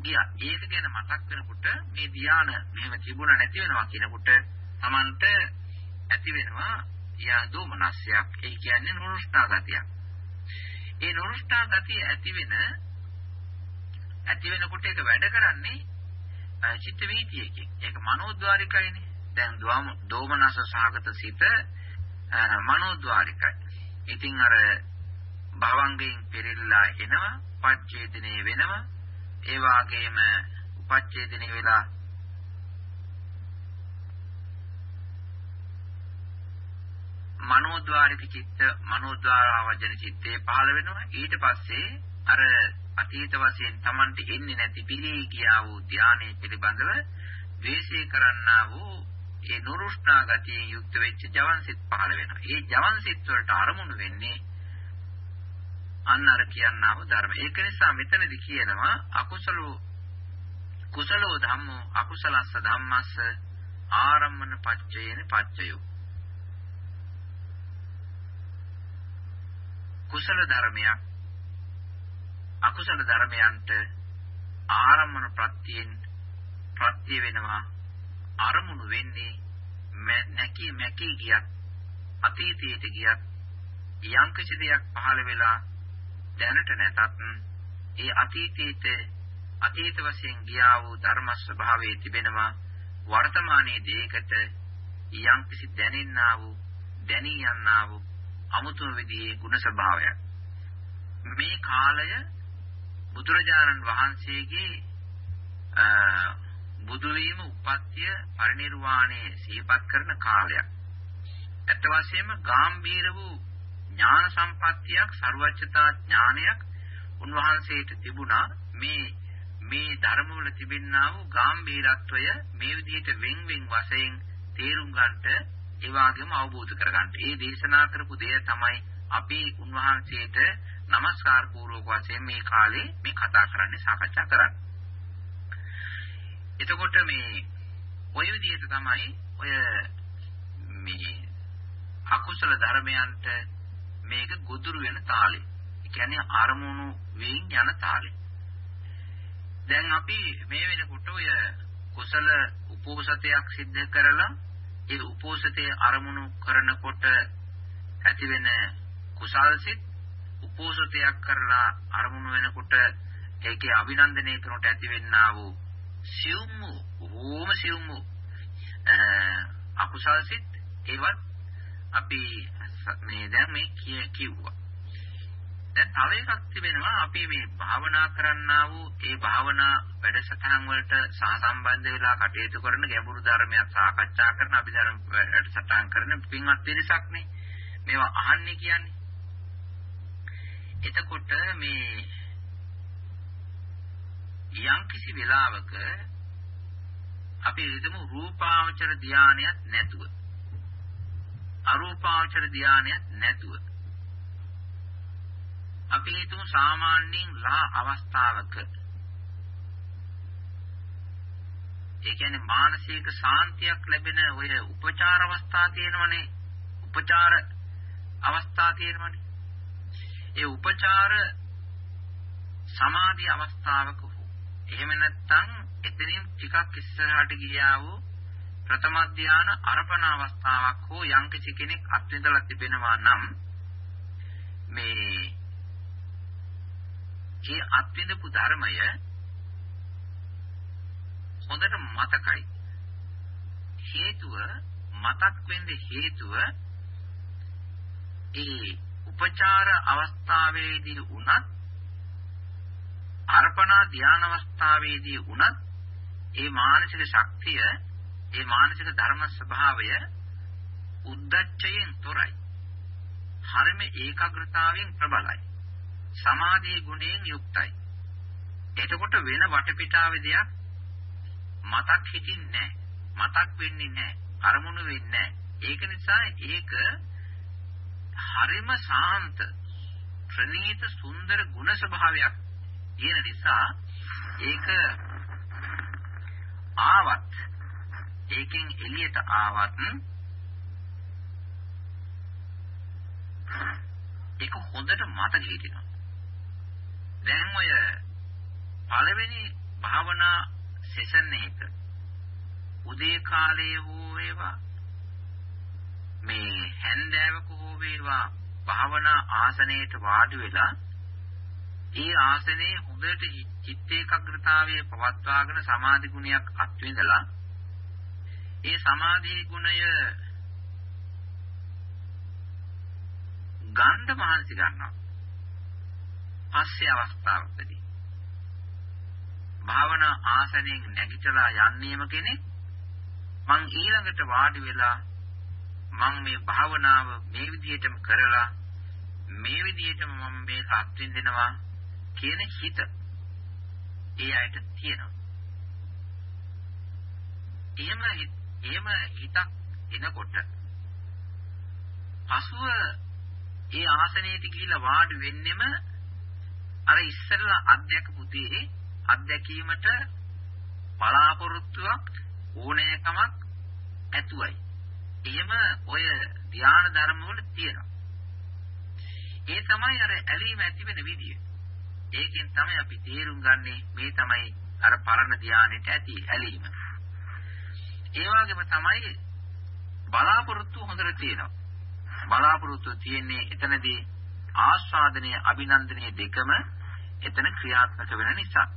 ගියා. ඒක ගැන මතක් වෙනකොට මේ ධාන මෙහෙම තිබුණා නැති වෙනවා කියනකොට Tamante ඇති වෙනවා යා දෝමනස්යක්. ඒ කියන්නේ නුරුස්නා ගතියක්. ඒ නුරුස්නා ගතිය ඇති වෙන ඇති වෙනකොට ඒක වැඩ කරන්නේ චිත්ත වීතියකින්. ඒක මනෝද්වාරිකයිනේ. දැන් දෝමනස සහගත සිත මනෝද්වාරිකයි. ඉතින් අර භවංගයෙන් පෙරෙල්ලා එනවා, පච්ඡේදනේ වෙනවා. ඒ වාගේම උපච්ඡේදනේ වෙලා මනෝද්වාරික චිත්ත මනෝද්වාරවජන චිත්තේ පහළ වෙනවා ඊට පස්සේ අර අතීත වශයෙන් Tamante එන්නේ නැති පිළී කියා වූ ධානයේ පිළිබඳව ද්වේෂය කරන්නා වූ ඒ නුරුස්නා ගතියෙන් යුක්ත වෙච්ච ජවන්සිත පහළ වෙනවා. ඒ ජවන්සිත වලට අරමුණු වෙන්නේ අන්න අර කියන්නා වූ ධර්ම. ඒක නිසා මෙතනදී කියනවා අකුසලෝ කුසලෝ ධම්මෝ අකුසලස්ස ධම්මස්ස ආරම්මන පච්චයේන පච්චයෝ. කුසල ධර්මයක් අකුසල ධර්මයන්ට ආරම්මන ප්‍රත්‍යයෙන් ප්‍රත්‍ය වෙනවා අරමුණු වෙන්නේ නැකී මැකී ගියත් අතීතයට ගියත් යම්කිසි දෙයක් පහළ වෙලා දැනට නැතත් ඒ අතීතයේත අතීත වශයෙන් ගියා වූ ධර්ම ස්වභාවයේ තිබෙනවා. වර්තමානයේ දෙයකට යම්කිසි දැනෙන්නා වූ දැනී යන්නා වූ අමුතුම විදිහේ ගුණ ස්වභාවයක්. මේ කාලය බුදුරජාණන් වහන්සේගේ බුදු වීම උපත්ය පරිණිරවාණය සිහිපත් කරන කාලයක්. ඇත්ත වශයෙන්ම ගැඹීර වූ ඥාන සම්පත්තියක් ਸਰවඥතා ඥානයක් උන්වහන්සේට තිබුණා මේ මේ ධර්මවල තිබෙනා වූ ගැඹීරත්වය මේ විදිහට වෙන් වෙන් වශයෙන් තේරුම් ගන්නට ඒ වගේම අවබෝධ කර ගන්නට. ඒ දේශනා කරපු දෙය තමයි අපි උන්වහන්සේට নমස්කාර පූර්වක වශයෙන් මේ කාලේ මේ කතා කරන්නේ සාකච්ඡා කරන්නේ. එතකොට මේ ඔය විදිහට තමයි ඔය මේ අකුසල ධර්මයන්ට මේක ගොදුරු වෙන තාලෙ. ඒ කියන්නේ අරමුණු වෙයින් යන තාලෙ. දැන් අපි මේ වෙනකොට ඔය කුසල උපෝසතයක් සිද්ධ කරලා ඒ උපෝසතයේ අරමුණු කරනකොට ඇතිවෙන කුසල්සිත උපෝසතයක් කරලා අරමුණු වෙනකොට ඒකේ අභිනන්දනය කරනට ඇතිවෙන්නා වූ සියුම් ඕම සියුම් අකුසල්සිත ඒවත් අපි මේ දැන් මේ කිව්වා. දැන් තව එකක් තිබෙනවා අපි මේ භාවනා කරන්නා වූ ඒ භාවනා වැඩසටහන් වලට සහසම්බන්ධ වෙලා කටයුතු කරන ගැඹුරු ධර්මයක් සාකච්ඡා කරන අපි ධර්ම වැඩසටහන් කරන පින්වත් පිරිසක් නේ. මේවා අහන්නේ කියන්නේ. එතකොට මේ යම් කිසි වෙලාවක අපි හිතමු රූපාවචර ධානයක් නැතුව අරූපාවචර ධානයක් නැතුව අපි හිතමු සාමාන්‍යයෙන් ලා අවස්ථාවක ඒ කියන්නේ මානසික සාන්තියක් ලැබෙන ඔය උපචාර අවස්ථා තියෙනවනේ. උපචාර අවස්ථා තියෙනවනේ. ඒ උපචාර සමාධි අවස්ථාවක එහෙම නැත්නම් එතනින් ටිකක් ඉස්සරහට ගියා වූ ප්‍රථම ධානය අර්පණ අවස්ථාවක් හෝ යම්කිසි කෙනෙක් අත්විඳලා තිබෙනවා නම් මේ ඒ අත්විඳපු ධර්මය හොඳට මතකයි. හේතුව මතක් වෙන්න හේතුව ඒ උපචාර අවස්ථාවේදී වුණත් අර්පණා ධාන අවස්ථාවේදී වුණත් ඒ මානසික ශක්තිය ඒ මානසික ධර්ම ස්වභාවය උද්දච්චයෙන් තොරයි. හරිම ඒකාග්‍රතාවයෙන් ප්‍රබලයි. සමාධියේ ගුණයෙන් යුක්තයි. එතකොට වෙන වටපිටාවේ දෙයක් මතක් හිටින්නේ නැහැ. මතක් වෙන්නේ නැහැ. අරමුණු වෙන්නේ නැහැ. ඒක නිසා ඒක හරිම සාන්ත ප්‍රණීත සුන්දර ගුණ ස්වභාවයක් තියෙන නිසා ඒක ආවත් ඒකෙන් එළියට ආවත් ඒක හොඳට මතක හිටිනවා. දැන් ඔය පළවෙනි භාවනා සෙෂන් එක උදේ කාලයේ හෝ වේවා මේ හැන්දෑවක හෝ වේවා භාවනා ආසනයේට වාඩි වෙලා ඒ ආසනයේ හොඳට චිත්ත ඒකාග්‍රතාවයේ පවත්වාගෙන සමාධි ගුණයක් අත්විඳලා. ඒ සමාධි ගුණය ගන්ධ මහන්සි ගන්නවා. පස්සේ අවස්ථාවකදී. භාවනා ආසනයෙන් නැගිටලා යන්නේම කෙනෙක් මං ඊළඟට වාඩි වෙලා මං මේ භාවනාව මේ විදිහටම කරලා මේ විදිහටම මම මේ අත්විඳිනවා. කියන හිත ඒ අයට තියෙනවා. එහෙම එහෙම හිතක් එනකොට පසුව ඒ ආසනයේට ගිහිල්ලා වාඩි වෙන්නෙම අර ඉස්සෙල්ලා අධ්‍යක්ෂ පුතේ අධ්‍යක්ීමට බලාපොරොත්තුවක් ඕනෑකමක් ඇතුවයි. එහෙම ඔය ධ්‍යාන ධර්ම වල තියෙනවා. ඒ තමයි අර ඇලීම ඇති වෙන විදිය. ඒකෙන් තමයි අපි තේරුම් ගන්නෙ මේ තමයි අර පරණ ධ්‍යානෙට ඇති ඇලීම. ඒ වගේම තමයි බලාපොරොත්තු හොඳට තියෙනවා. බලාපොරොත්තු තියෙන්නේ එතනදී ආස්වාදනය අභිනන්දනය දෙකම එතන ක්‍රියාත්මක වෙන නිසා.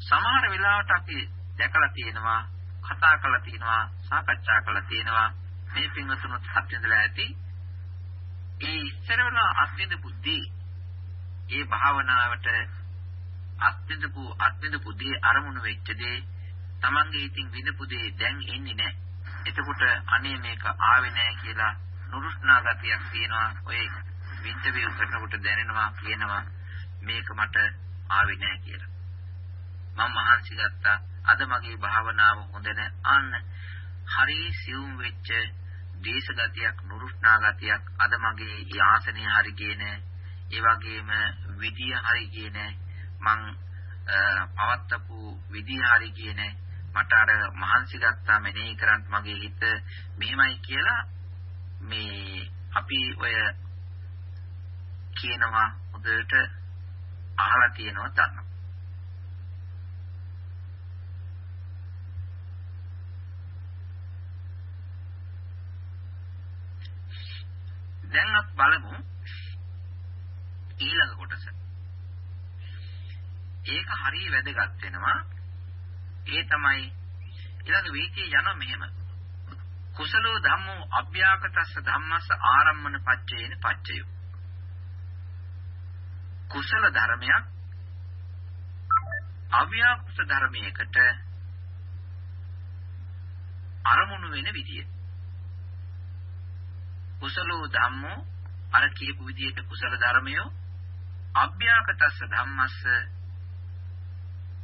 සමහර වෙලාවට අපි දැකලා තියෙනවා කතා කරලා තියෙනවා සාකච්ඡා කරලා තියෙනවා මේ පින්වතුනුත් හත්වෙන්දලා ඇති ඒ ඉස්සරවල අත්විඳ බුද්ධි ඒ භාවනාවට අත්විඳපු අත්විඳපු දේ අරමුණු වෙච්ච දේ Tamange හිතින් විඳපු දේ දැන් එන්නේ නැහැ. එතකොට අනේ මේක ආවේ නැහැ කියලා නුරුස්නා ගතියක් තියෙනවා. ඔය ඉන්ටර්විව් කරනකොට දැනෙනවා කියනවා මේක මට ආවේ නැහැ කියලා. මම මහන්සි ගත්තා. අද මගේ භාවනාව හොඳ නැහැ. අන්න හරි සියුම් වෙච්ච දේශ ගතියක් නුරුස්නා ගතියක් අද මගේ යාසනය හරි ගියේ නැහැ. ඒ වගේම විදිය හරි ගියේ නැහැ. මං පවත්තපු විදිය හරි ගියේ නැහැ. මට අර මහන්සි ගත්තා මෙනෙහි කරන් මගේ හිත මෙහෙමයි කියලා මේ අපි ඔය කියනවා හොඳට අහලා තියෙනවා දන්නවා. දැන් අපි බලමු ඊළඟ කොටස. ඒක හරිය වැදගත් වෙනවා. ඒ තමයි ඊළඟ වීතිය යනවා මෙහෙම. කුසලෝ ධම්මෝ අභ්‍යාකතස්ස ධම්මස්ස ආරම්මන පච්චේන පච්චයෝ. කුසල ධර්මයක් අව්‍යාකෘත ධර්මයකට අරමුණු වෙන විදිය. කුසලෝ ධම්මෝ අර කියපු විදිහට කුසල ධර්මය අභ්‍යාකතස්ස ධම්මස්ස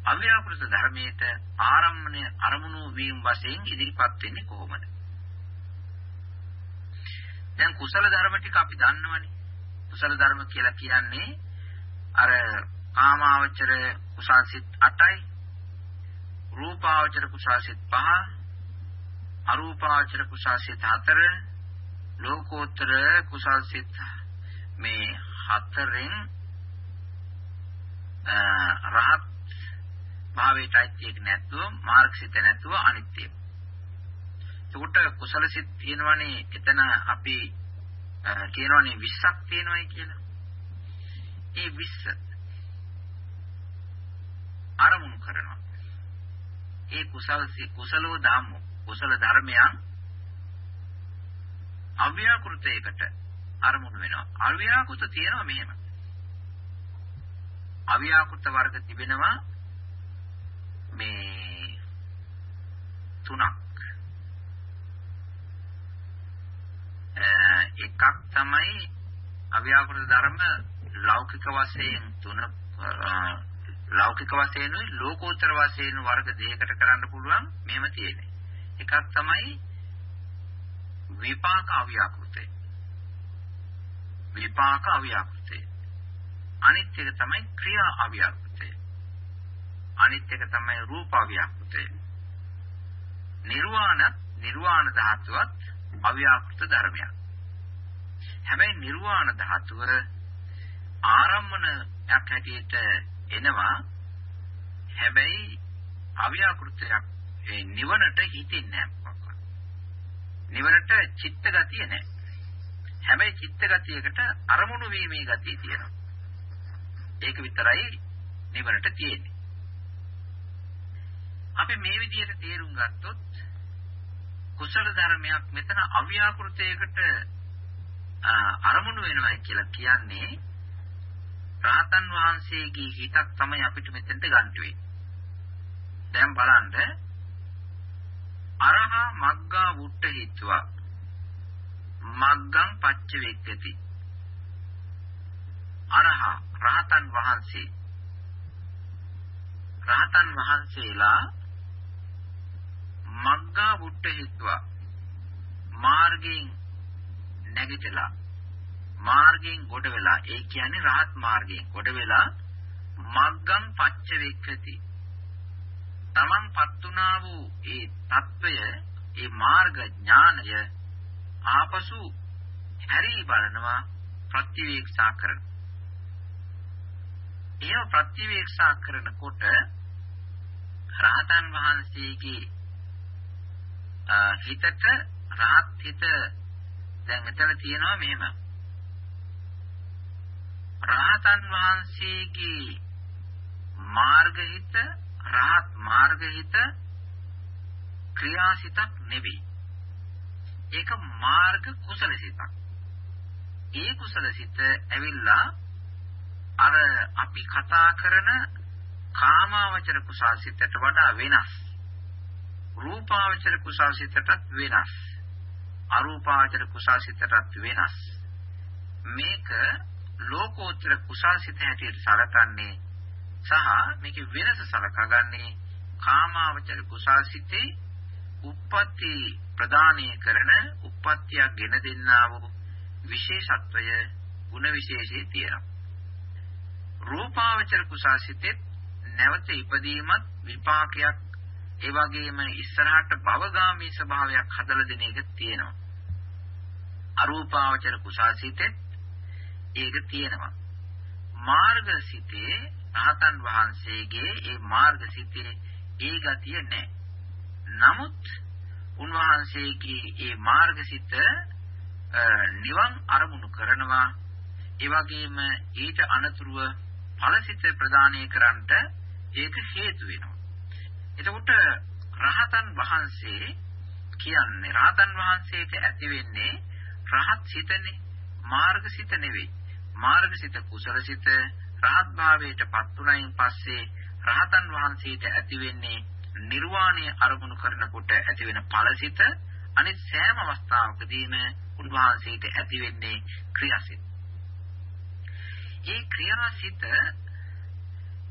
අව්‍යාකෘත ධර්මයට ආරම්මණය අරමුණු වීම වශයෙන් ඉදිරිපත් වෙන්නේ කොහොමද? දැන් කුසල ධර්ම ටික අපි දන්නවනේ. කුසල ධර්ම කියලා කියන්නේ අර කාමාවචර කුසල්සිත 8යි රූපාවචර කුසල්සිත 5 අරූපාවචර කුසල්සිත 4 ලෝකෝත්තර කුසල්සිත මේ හතරෙන් රහත් භාවයටයි ඒක නැත්තුව මාර්ගසිත නැත්තුව අනිත්‍යය. එතකොට කුසල සිත් තියෙනවනේ එතන අපි කියනවනේ 20ක් තියෙනවයි කියලා. ඒ 20 අරමුණු කරනවා. ඒ කුසල කුසලෝ ධම්මෝ කුසල ධර්මයන් අව්‍යාකෘතයකට අරමුණු වෙනවා. අව්‍යාකෘත තියෙනවා මෙහෙම. අව්‍යාකෘත වර්ග තිබෙනවා මේ තුනක්. එකක් තමයි අව්‍යාකෘත ධර්ම ලෞකික වශයෙන් තුන ලෞකික වශයෙන් ලෝකෝත්තර වශයෙන් වර්ග දෙකකට කරන්න පුළුවන් මෙහෙම තියෙන්නේ. එකක් තමයි විපාක අව්‍යාකෘතය. විපාක අව්‍යාකෘතය. අනිත් එක තමයි ක්‍රියා අව්‍යාකෘතය. අනිත් එක තමයි රූප අව්‍යාකෘතය. නිර්වාණ නිර්වාණ ධාතුවත් අව්‍යාකෘත ධර්මයක්. හැබැයි නිර්වාණ ධාතුව ආරම්මණයක් හැටියට එනවා. හැබැයි අව්‍යාකෘතයක් ඒ නිවනට හිතින්නේ නැහැ. නිවනට චිත්ත ගතිය නැහැ. හැබැයි චිත්ත ගතියකට අරමුණු වීමේ ගතිය තියෙනවා. ඒක විතරයි නිවනට තියෙන්නේ. අපි මේ විදිහට තේරුම් ගත්තොත් කුසල ධර්මයක් මෙතන අව්‍යාකෘතයකට අරමුණු වෙනවා කියලා කියන්නේ රාතන් වහන්සේගේ හිතක් තමයි අපිට මෙතෙන්ට ගන්න වෙන්නේ. දැන් බලන්න අරහා මග්ගා වුට්ට හිත්වා මග්ගං පච්ච වේක්කති අරහා රහතන් වහන්සේ. රහතන් වහන්සේලා මග්ගා වුට්ටහිත්වා මාර්ගයෙන් නැගිටලා මාර්ගයෙන් ගොඩ වෙලා ඒ කියන්නේ රහත් මාර්ගයෙන් ගොඩ වෙලා මග්ගම් පච්ච වෙක්කති තමන් පත්තුනා වූ ඒ తত্ত্বය ඒ මාර්ග ඥානය ආපසු හැරී බලනවා ප්‍රතිවීක්ෂා කරනවා. ඒව ප්‍රතිවේක්ෂා කරනකොට රහතන් වහන්සේගේ හිතට රහත් හිත දැන් මෙතන තියෙනවා මෙහෙම. රහතන් වහන්සේගේ මාර්ග හිත රහත් මාර්ග හිත ක්‍රියාසිතක් නෙවෙයි. ඒක මාර්ග කුසල සිතක්. ඒ කුසල සිත ඇවිල්ලා අර අපි කතා කරන කාමාවචර කුසල් සිතට වඩා වෙනස්. රූපාවචර කුසල් සිතටත් වෙනස්. අරූපාවචර කුසල් සිතටත් වෙනස්. මේක ලෝකෝත්තර කුසල් සිත හැටියට සැලකන්නේ සහ මේකේ වෙනස සලකගන්නේ කාමාවචර කුසල් සිතේ උප්පත්ති ප්‍රදානය කරන උප්පත්තියක් ගෙන දෙන්නා වූ විශේෂත්වය ಗುಣ විශේෂයේ තියෙනවා. රූපාවචර කුසල් සිතේ නැවත ඉපදීමත් විපාකයක් ඒ වගේම ඉස්සරහට භවගාමී ස්වභාවයක් හදලා දෙන එක තියෙනවා. අරූපාවචර කුසල් සිතේ ඒක තියෙනවා. මාර්ග සිතේ රහතන් වහන්සේගේ ඒ මාර්ග සිතේ ඒ ගතිය නැහැ. නමුත් උන්වහන්සේගේ ඒ මාර්ග සිත නිවන් අරමුණු කරනවා ඒ වගේම ඊට අනතුරුව ඵලසිත ප්‍රදානය කරන්නට ඒක හේතු වෙනවා. එතකොට රහතන් වහන්සේ කියන්නේ රහතන් වහන්සේට ඇති වෙන්නේ රහත් සිතනේ මාර්ගසිත නෙවෙයි. මාර්ගසිත කුසලසිත රහත් භාවයට පත් වුණයින් පස්සේ රහතන් වහන්සේට ඇති වෙන්නේ නිර්වාණය අරමුණු කරනකොට ඇති වෙන ඵලසිත අනිත් සෑම අවස්ථාවකදීම උන්වහන්සේට ඇති වෙන්නේ ක්‍රියාසිත. ඒ ක්‍රියාසිත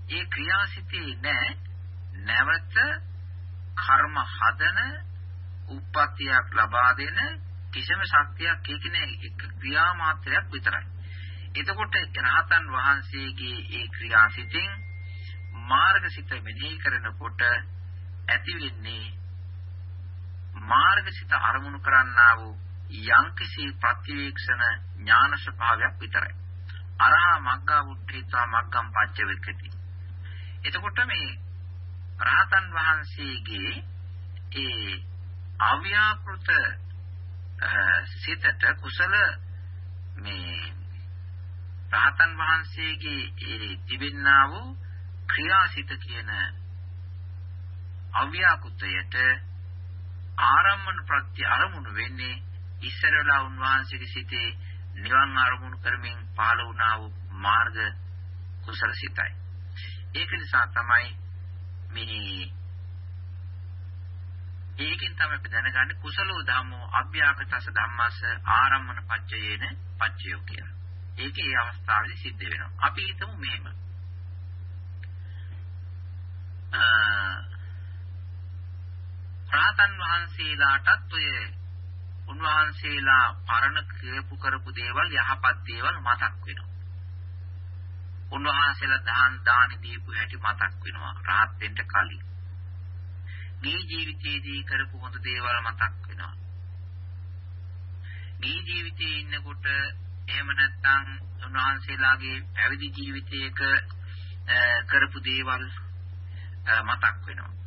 ඒ ක්‍රියාසිතේ නෑ නැවත කර්ම හදන උප්පත්තියක් ලබා දෙන කිසිම ශක්තියක් ඒකනේ එක ක්‍රියා මාත්‍රයක් විතරයි. එතකොට රහතන් වහන්සේගේ ඒ ක්‍රියාසිතින් මාර්ගසිත මෙනෙහි කරනකොට ඇති වෙන්නේ මාර්ගසිත අරමුණු කරන්නා වූ යම්කිසි ප්‍රතිවීක්ෂණ ඥාන ස්වභාවයක් විතරයි. අරහා මග්ගා උද්ධිතා මග්ගම් පච්ච වෙක්කති. එතකොට මේ රහතන් වහන්සේගේ ඒ අව්‍යාකෘත සිතට කුසල මේ රහතන් වහන්සේගේ ඒ තිබෙන්නා වූ ක්‍රියාසිත කියන අව්‍යාකෘතයට ආරම්මන ප්‍රත්‍ය අරමුණු වෙන්නේ ඉස්සරලා උන්වහන්සේගේ සිතේ නිවන් අරමුණු කරමින් පහළ වුණා වූ මාර්ග කුසල සිතයි. ඒක නිසා තමයි මේ ඒකෙන් තමයි අපි දැනගන්නේ කුසලෝ ධම්මෝ අභ්‍යාකතස ධම්මස්ස ආරම්මන පච්චයේන පච්චයෝ කියලා. ඒකේ ඒ අවස්ථාවේදී සිද්ධ වෙනවා. අපි හිතමු මෙහෙම. රාතන් වහන්සේලාටත් ඔය උන්වහන්සේලා පරණ කියපු කරපු දේවල් යහපත් දේවල් මතක් වෙනවා. උන්වහන්සේලා දාන දානි දීපු හැටි මතක් වෙනවා රාහත් වෙන්න කලින්. මේ ජීවිතයේදී කරපු හොඳ දේවල් මතක් වෙනවා. මේ ජීවිතයේ ඉන්නකොට එහෙම නැත්නම් උන්වහන්සේලාගේ පැවිදි ජීවිතයක කරපු දේවල් මතක් වෙනවා.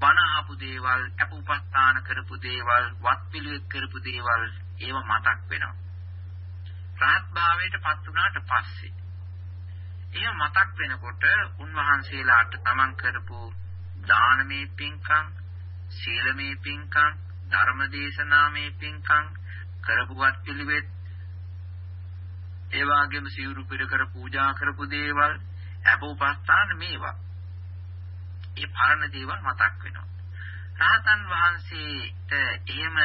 බණ ආපු දේවල්, අපුපස්ථාන කරපු දේවල්, වත් පිළිවෙත් කරපු දේවල් ඒව මතක් වෙනවා. රහත් භාවයට පත් වුණාට පස්සේ එහෙම මතක් වෙනකොට උන්වහන්සේලාට තමන් කරපු දානමේ පින්කම්, සීලමේ පින්කම්, ධර්මදේශනාමේ පින්කම්, කරපු වත් පිළිවෙත් ඒ වගේම සිවුරු පෙර කර පූජා කරපු දේවල් අපෝපස්ථාන මේවා. ඒ පරණ දේවල් මතක් වෙනවා. රහතන් වහන්සේට එහෙම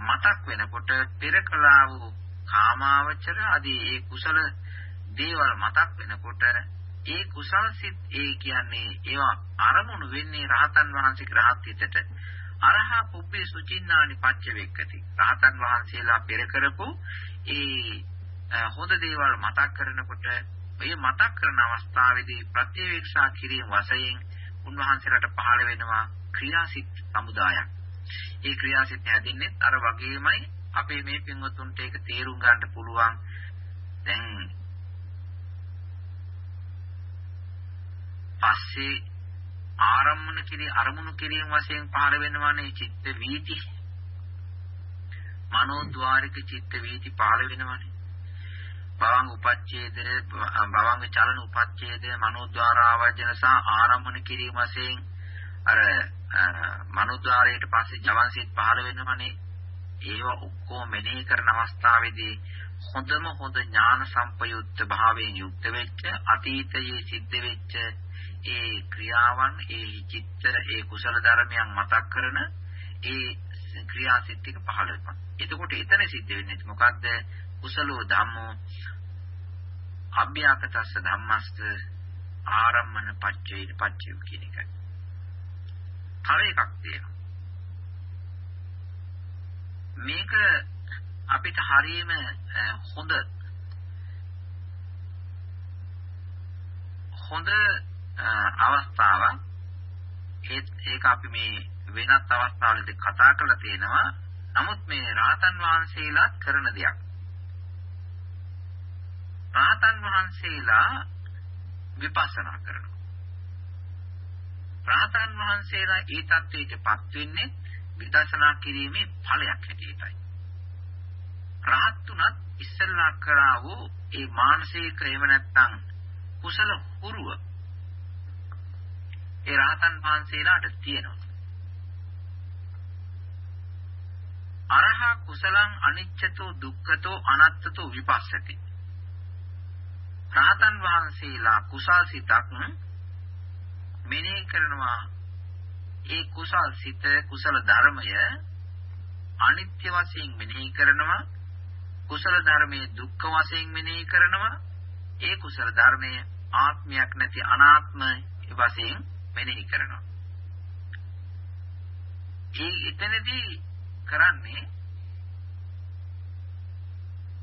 මතක් වෙනකොට පෙර කළා වූ කාමාවචර ආදී ඒ කුසල දේවල් මතක් වෙනකොට ඒ කුසල් සිත් ඒ කියන්නේ ඒවා අරමුණු වෙන්නේ රහතන් වහන්සේගේ රහත් හිතට. අරහා පුබ්බේ සුචින්නානි පච්ච වෙක්කති. රහතන් වහන්සේලා පෙර කරපු ඒ හොඳ දේවල් මතක් කරනකොට ඔය මතක් කරන අවස්ථාවේදී ප්‍රත්‍යවේක්ෂා කිරීම වශයෙන් උන්වහන්සේලාට පහළ වෙනවා ක්‍රියාසිට සමුදායක්. ඒ ක්‍රියාසිට හැදින්නේ අර වගේමයි අපේ මේ පින්වතුන්ට ඒක තේරුම් ගන්න පුළුවන්. දැන් පස්සේ ආරම්මන කිරි අරමුණු කිරීම වශයෙන් පහළ වෙනවානේ චිත්ත වීති. මනෝද්වාරික චිත්ත වීති පහළ වෙනවානේ. භවං උපච්ඡේද භවං චලන උපච්ඡේද මනෝද්වාර ආවර්ජන සහ ආරම්මන කිරීම වශයෙන් අර මනෝද්වාරයට පස්සේ ජවන්සිට පහළ වෙනවනේ ඒව ඔක්කොම මෙනෙහි කරන අවස්ථාවේදී හොඳම හොඳ ඥාන සම්පයුක්ත භාවයෙන් යුක්ත වෙච්ච අතීතයේ සිද්ධ වෙච්ච ඒ ක්‍රියාවන් ඒ චිත්ත ඒ කුසල ධර්මයන් මතක් කරන ඒ ක්‍රියාසිට ටික පහළ වෙනවා. එතකොට එතන සිද්ධ වෙන්නේ මොකද්ද? කුසලෝ ධම්මෝ අභ්‍යාකතස්ස ධම්මස්ස ආරම්මන පච්චේ පච්චය කියන එකයි. තව එකක් තියෙනවා. මේක අපිට හරියම හොඳ හොඳ අවස්ථාවක් ඒක අපි මේ වෙනත් අවස්ථාවලදී කතා කරලා තියෙනවා නමුත් මේ රාතන් වහන්සේලාත් කරන දෙයක් රාතන් වහන්සේලා විපස්සනා කරනවා. රාතන් වහන්සේලා ඒ தත්ත්වයටපත් වෙන්නේ විදර්ශනා කිරීමේ ඵලයක් හැටියටයි. රාහත්ුණත් ඉස්සල්ලා කරා වූ ඒ මානසික එහෙම නැත්නම් කුසල හුරුව ඒ රාතන් වහන්සේලාට තියෙනවා. අරහ කුසලං අනිච්චතෝ දුක්ඛතෝ අනත්තතෝ විපස්සති රහතන් වහන්සේලා කුසල් සිතක් මෙනෙහි කරනවා. ඒ කුසල් සිත කුසල ධර්මය අනිත්‍ය වශයෙන් මෙනෙහි කරනවා. කුසල ධර්මයේ දුක්ඛ වශයෙන් මෙනෙහි කරනවා. ඒ කුසල ධර්මයේ ආත්මයක් නැති අනාත්ම වශයෙන් මෙනෙහි කරනවා. ඒ එතනදී කරන්නේ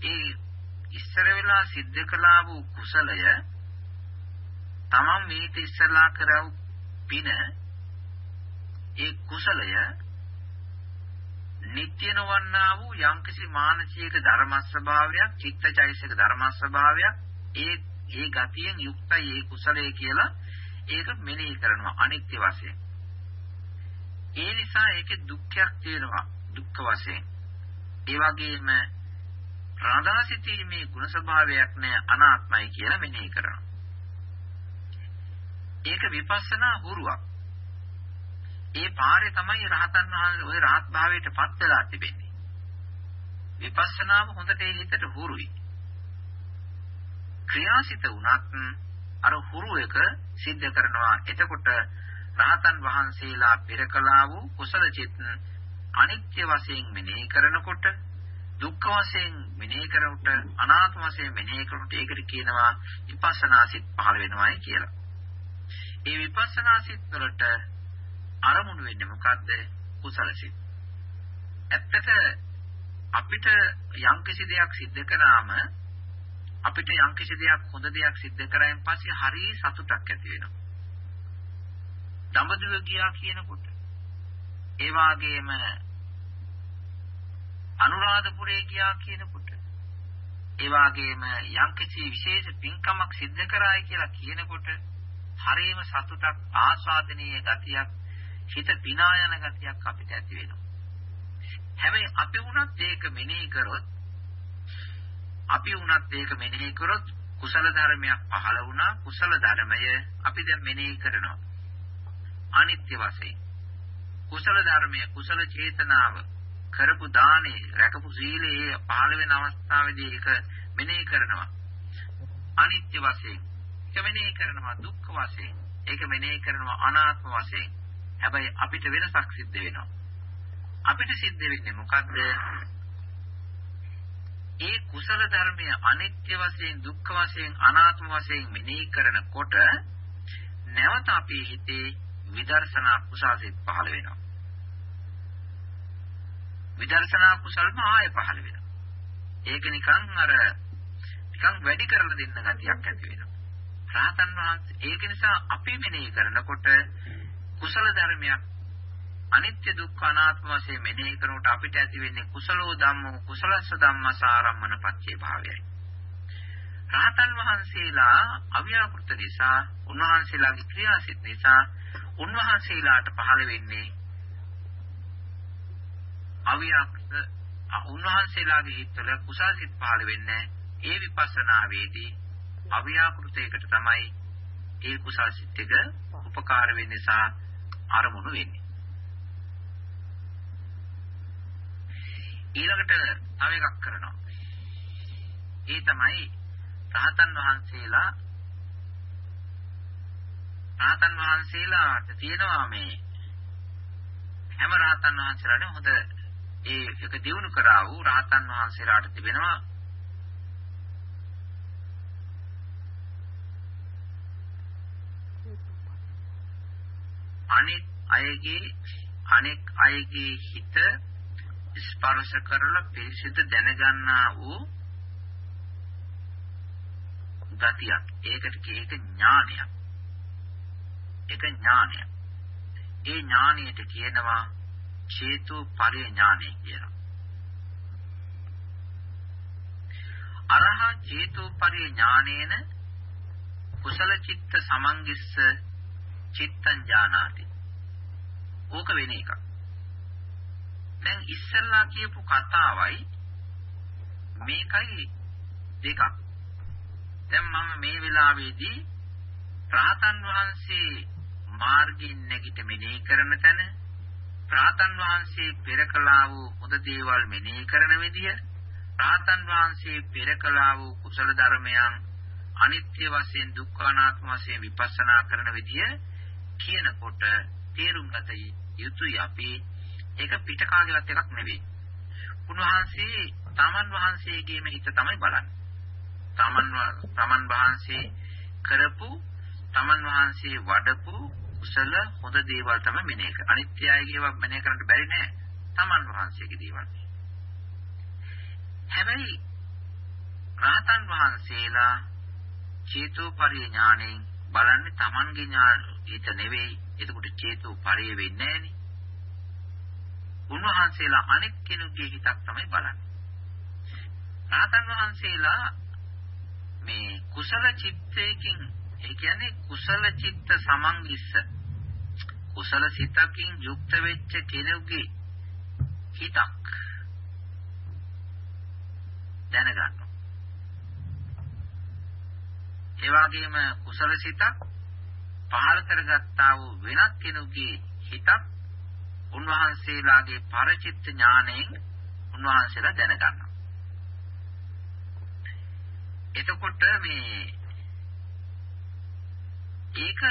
ඒ ඉස්සර වෙලා සිද්ධ කළා වූ කුසලය තමන් මේක ඉස්සලා කරව පින ඒ කුසලය නිත්‍ය නොවන්නා වූ යම්කිසි මානසික ධර්ම ස්වභාවයක් චිත්තචෛසික ධර්ම ස්වභාවයක් ඒ ඒ ගතියෙන් යුක්තයි ඒ කුසලයේ කියලා ඒක මෙනෙහි කරනවා අනිත්‍ය වශයෙන්. ඒ නිසා ඒකේ දුක්ඛයක් තියෙනවා දුක්ඛ වශයෙන්. ඒ වගේම රාදාසිතීමේ ගුණ ස්වභාවයක් නෑ අනාත්මයි කියලා මෙනෙහි කරනවා. ඒක විපස්සනා හුරුවක්. ඒ පාරේ තමයි රහතන් වහන්සේ ওই රහත් භාවයට පත් වෙලා තිබෙන්නේ. විපස්සනාව හොඳට ඒ හිතට හුරුයි. ක්‍රියාසිත වුණත් අර හුරු එක සිද්ධ කරනවා. එතකොට රහතන් වහන්සේලා පෙර කළා වූ කුසල චිත් අනිත්‍ය වශයෙන් මෙනෙහි කරනකොට දුක්ඛ වශයෙන් මෙනෙහි කරනකොට අනාත්ම වශයෙන් මෙනෙහි කරනකොට ඒකට කියනවා විපස්සනා සිත් පහළ වෙනවායි කියලා. ඒ විපස්සනා සිත් වලට අරමුණු වෙන්නේ මොකද්ද? කුසල සිත්. ඇත්තට අපිට යම්කිසි දෙයක් සිද්ධ කළාම අපිට යම්කිසි දෙයක් හොඳ දෙයක් සිද්ධ කරායින් පස්සේ හරි සතුටක් ඇති වෙනවා. දඹදිව ගියා කියනකොට ඒ වාගේම අනුරාධපුරේ ගියා කියනකොට ඒ වාගේම යම්කිසි විශේෂ පින්කමක් සිද්ධ කරායි කියලා කියනකොට හරිම සතුටක් ආස්වාදනීය ගතියක් හිත පිනා යන ගතියක් අපිට ඇති වෙනවා. හැබැයි අපි වුණත් ඒක මෙනෙහි කරොත් අපි වුණත් ඒක මෙනෙහි කරොත් කුසල ධර්මයක් පහළ වුණා. කුසල ධර්මය අපි දැන් මෙනෙහි කරනවා. අනිත්‍ය වශයෙන්. කුසල ධර්මය කුසල චේතනාව කරපු දානේ රැකපු සීලයේ පහළ වෙන අවස්ථාවේදී ඒක මෙනෙහි කරනවා. අනිත්‍ය වශයෙන්. ඒක මෙනෙහි කරනවා දුක්ඛ වශයෙන්. ඒක මෙනෙහි කරනවා අනාත්ම වශයෙන්. හැබැයි අපිට වෙනසක් සිද්ධ වෙනවා. අපිට සිද්ධ වෙන්නේ මොකද්ද? ඒ කුසල ධර්මය අනිත්‍ය වශයෙන් දුක්ඛ වශයෙන් අනාත්ම වශයෙන් මෙනෙහි කරනකොට නැවත අපේ හිතේ විදර්ශනා කුසලසිත පහළ වෙනවා. විදර්ශනා කුසල්ම ආයෙ පහළ වෙනවා. ඒක නිකන් අර නිකන් වැඩි කරලා දෙන්න ගතියක් ඇති වෙනවා. රහතන් වහන්සේ ඒක නිසා අපි මෙනෙහි කරනකොට කුසල ධර්මයක් අනිත්‍ය දුක්ඛ අනාත්ම වශයෙන් මෙනෙහි කරනකොට අපිට ඇති වෙන්නේ කුසලෝ ධම්මෝ කුසලස්ස ධම්මසාරම්මන පච්චේ භාවයයි. රහතන් වහන්සේලා අව්‍යාකෘත නිසා උන්වහන්සේලාගේ ක්‍රියාසිත නිසා උන්වහන්සේලාට පහළ වෙන්නේ අව්‍යාකෘත උන්වහන්සේලාගේ හිතවල කුසල්සිත පහළ වෙන්නේ ඒ විපස්සනාවේදී අව්‍යාකෘතයකට තමයි ඒ කුසල්සිත එක උපකාර වෙන්නේ නිසා අරමුණු වෙන්නේ. ඊළඟට තව එකක් කරනවා. ඒ තමයි රහතන් වහන්සේලා රහතන් වහන්සේලාට තියෙනවා මේ හැම රහතන් වහන්සේලාටම හොඳ ඒ එක දිනු කරා වූ රහතන් වහන්සේලාට තිබෙනවා අනෙක් අයගේ අනෙක් අයගේ හිත ස්පර්ශ කරලා පිරිසිදු දැනගන්නා වූ ගතියක්. ඒකට කියේක ඥානයක්. ඒක ඥානයක්. ඒ ඥානයට කියනවා චේතු පරිඥානය කියලා. අරහ චේතු පරිඥානේන කුසල චිත්ත සමංගිස්ස චිත්තං ඥානාති. ඕක වෙන එකක්. දැන් ඉස්සල්ලා කියපු කතාවයි මේකයි දෙකක්. දැන් මම මේ වෙලාවේදී රාතන් වහන්සේ මාර්ගයෙන් නැගිට මෙනෙහි කරන තැන රාතන් වහන්සේ පෙර කළා වූ හොඳ දේවල් මෙනෙහි කරන විදිය රාතන් වහන්සේ පෙර කළා වූ කුසල ධර්මයන් අනිත්‍ය වශයෙන් දුක්ඛ අනාත්ම වශයෙන් විපස්සනා කරන විදිය කියනකොට තේරුම් ගත යුතුයි අපි ඒක පිටකාගේවත් එකක් නෙවෙයි. උන්වහන්සේ තමන් වහන්සේගේම හිත තමයි බලන්නේ. තමන් තමන් වහන්සේ කරපු තමන් වහන්සේ වඩපු කුසල හොඳ දේවල් තමයි මෙනෙහි කරන්නේ. අනිත්‍යයගේව මෙනෙහි කරන්න බැරි නෑ. තමන් වහන්සේගේ දේවල්. හැබැයි රාතන් වහන්සේලා චේතෝපරිය ඥාණයෙන් බලන්නේ තමන්ගේ ඥාන හිත නෙවෙයි. එතකොට චේතෝපරිය වෙන්නේ නෑනේ. උන්වහන්සේලා අනෙක් කෙනෙකුගේ හිතක් තමයි බලන්නේ. රාතන් වහන්සේලා මේ කුසල චිත්තයකින් ඒ කියන්නේ කුසල චිත්ත සමංගිස්ස කුසල සිතකින් යුක්ත වෙච්ච කෙනෙකුගේ හිතක් දැනගන්න. ඒ වගේම කුසල සිතක් පහළ කරගත්තා වූ වෙනත් කෙනෙකුගේ හිතක් උන්වහන්සේලාගේ පරචිත්ත ඥාණයෙන් උන්වහන්සේලා දැනගන්නවා. එතකොට මේ ඒක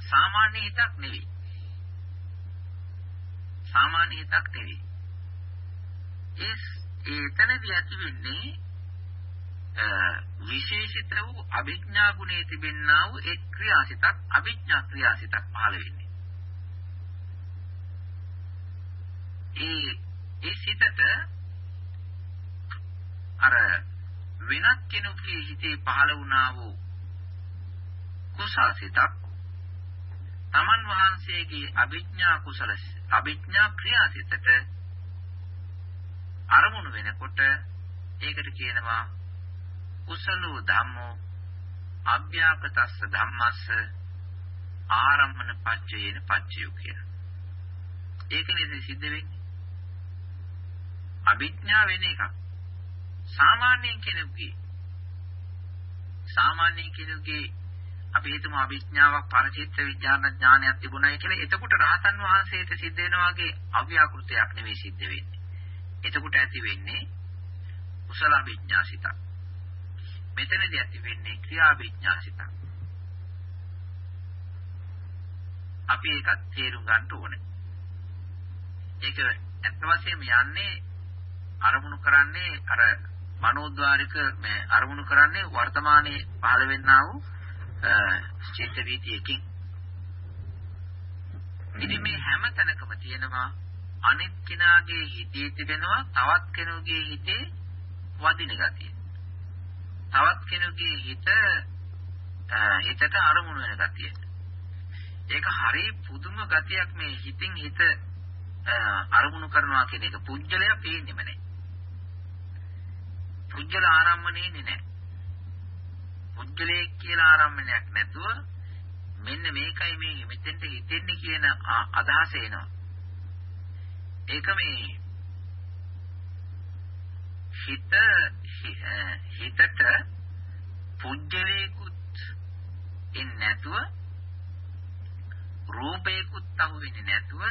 සාමාන්‍ය හිතක් නෙවෙයි. සාමාන්‍ය හිතක් නෙවෙයි. ඒ එතනදී ඇති වෙන්නේ විශේෂිත වූ අභිඥා ගුණයේ තිබෙනා වූ එක් ක්‍රියාසිතක් අභිඥා ක්‍රියාසිතක් පහළ වෙන්නේ. ඒ ඒ සිතට අර වෙනත් කෙනෙකුගේ හිතේ පහළ වුණා වූ කුසල සිතක් තමන් වහන්සේගේ අභිඥා කුසල අභිඥා ක්‍රියාසිතට අරමුණු වෙනකොට ඒකට කියනවා කුසලෝ ධම්මෝ අභ්‍යාකතස්ස ධම්මස්ස ආරම්මන පච්චයේන පච්චයෝ කියලා. ඒක නේද සිද්ධ වෙන්නේ? අභිඥා වෙන එකක්. සාමාන්‍යයෙන් කෙනෙකුගේ සාමාන්‍යයෙන් කෙනෙකුගේ අපි හිතමු අභිඥාවක් පරිචිත්ත විඥාන ඥානයක් තිබුණයි කියලා. එතකොට රහතන් වහන්සේට සිද්ධ වෙනා වගේ අව්‍යාකෘතයක් නෙවෙයි සිද්ධ වෙන්නේ. එතකොට ඇති වෙන්නේ කුසල අභිඥාසිතක්. මෙතනදී ඇති වෙන්නේ ක්‍රියා අභිඥාසිතක්. අපි ඒක තේරුම් ගන්න ඕනේ. ඒක ඇත්ත වශයෙන්ම යන්නේ අරමුණු කරන්නේ අර මනෝද්වාරික මේ අරමුණු කරන්නේ වර්තමානයේ පහළ වෙන්නා වූ චිත්ත වීතියකින් ඉතින් මේ හැම තැනකම තියෙනවා අනිත් කෙනාගේ හිතේ තිබෙනවා තවත් කෙනෙකුගේ හිතේ වදින ගතිය. තවත් කෙනෙකුගේ හිත හිතට අරමුණු වෙන ගතිය. ඒක හරි පුදුම ගතියක් මේ හිතින් හිත අරමුණු කරනවා කියන එක පුජ්‍යලයා පේන්නේම නැහැ. පුජ්‍යල ආරම්මණේ නැහැ. පුජ්‍යලයේ කියලා ආරම්මණයක් නැතුව මෙන්න මේකයි මේ මෙතෙන්ට හිතෙන්නේ කියන අදහස එනවා. ඒක මේ හිත හිතට පුජ්‍යලේකුත් එන්නේ නැතුව රූපේකුත් අහු වෙන්නේ නැතුව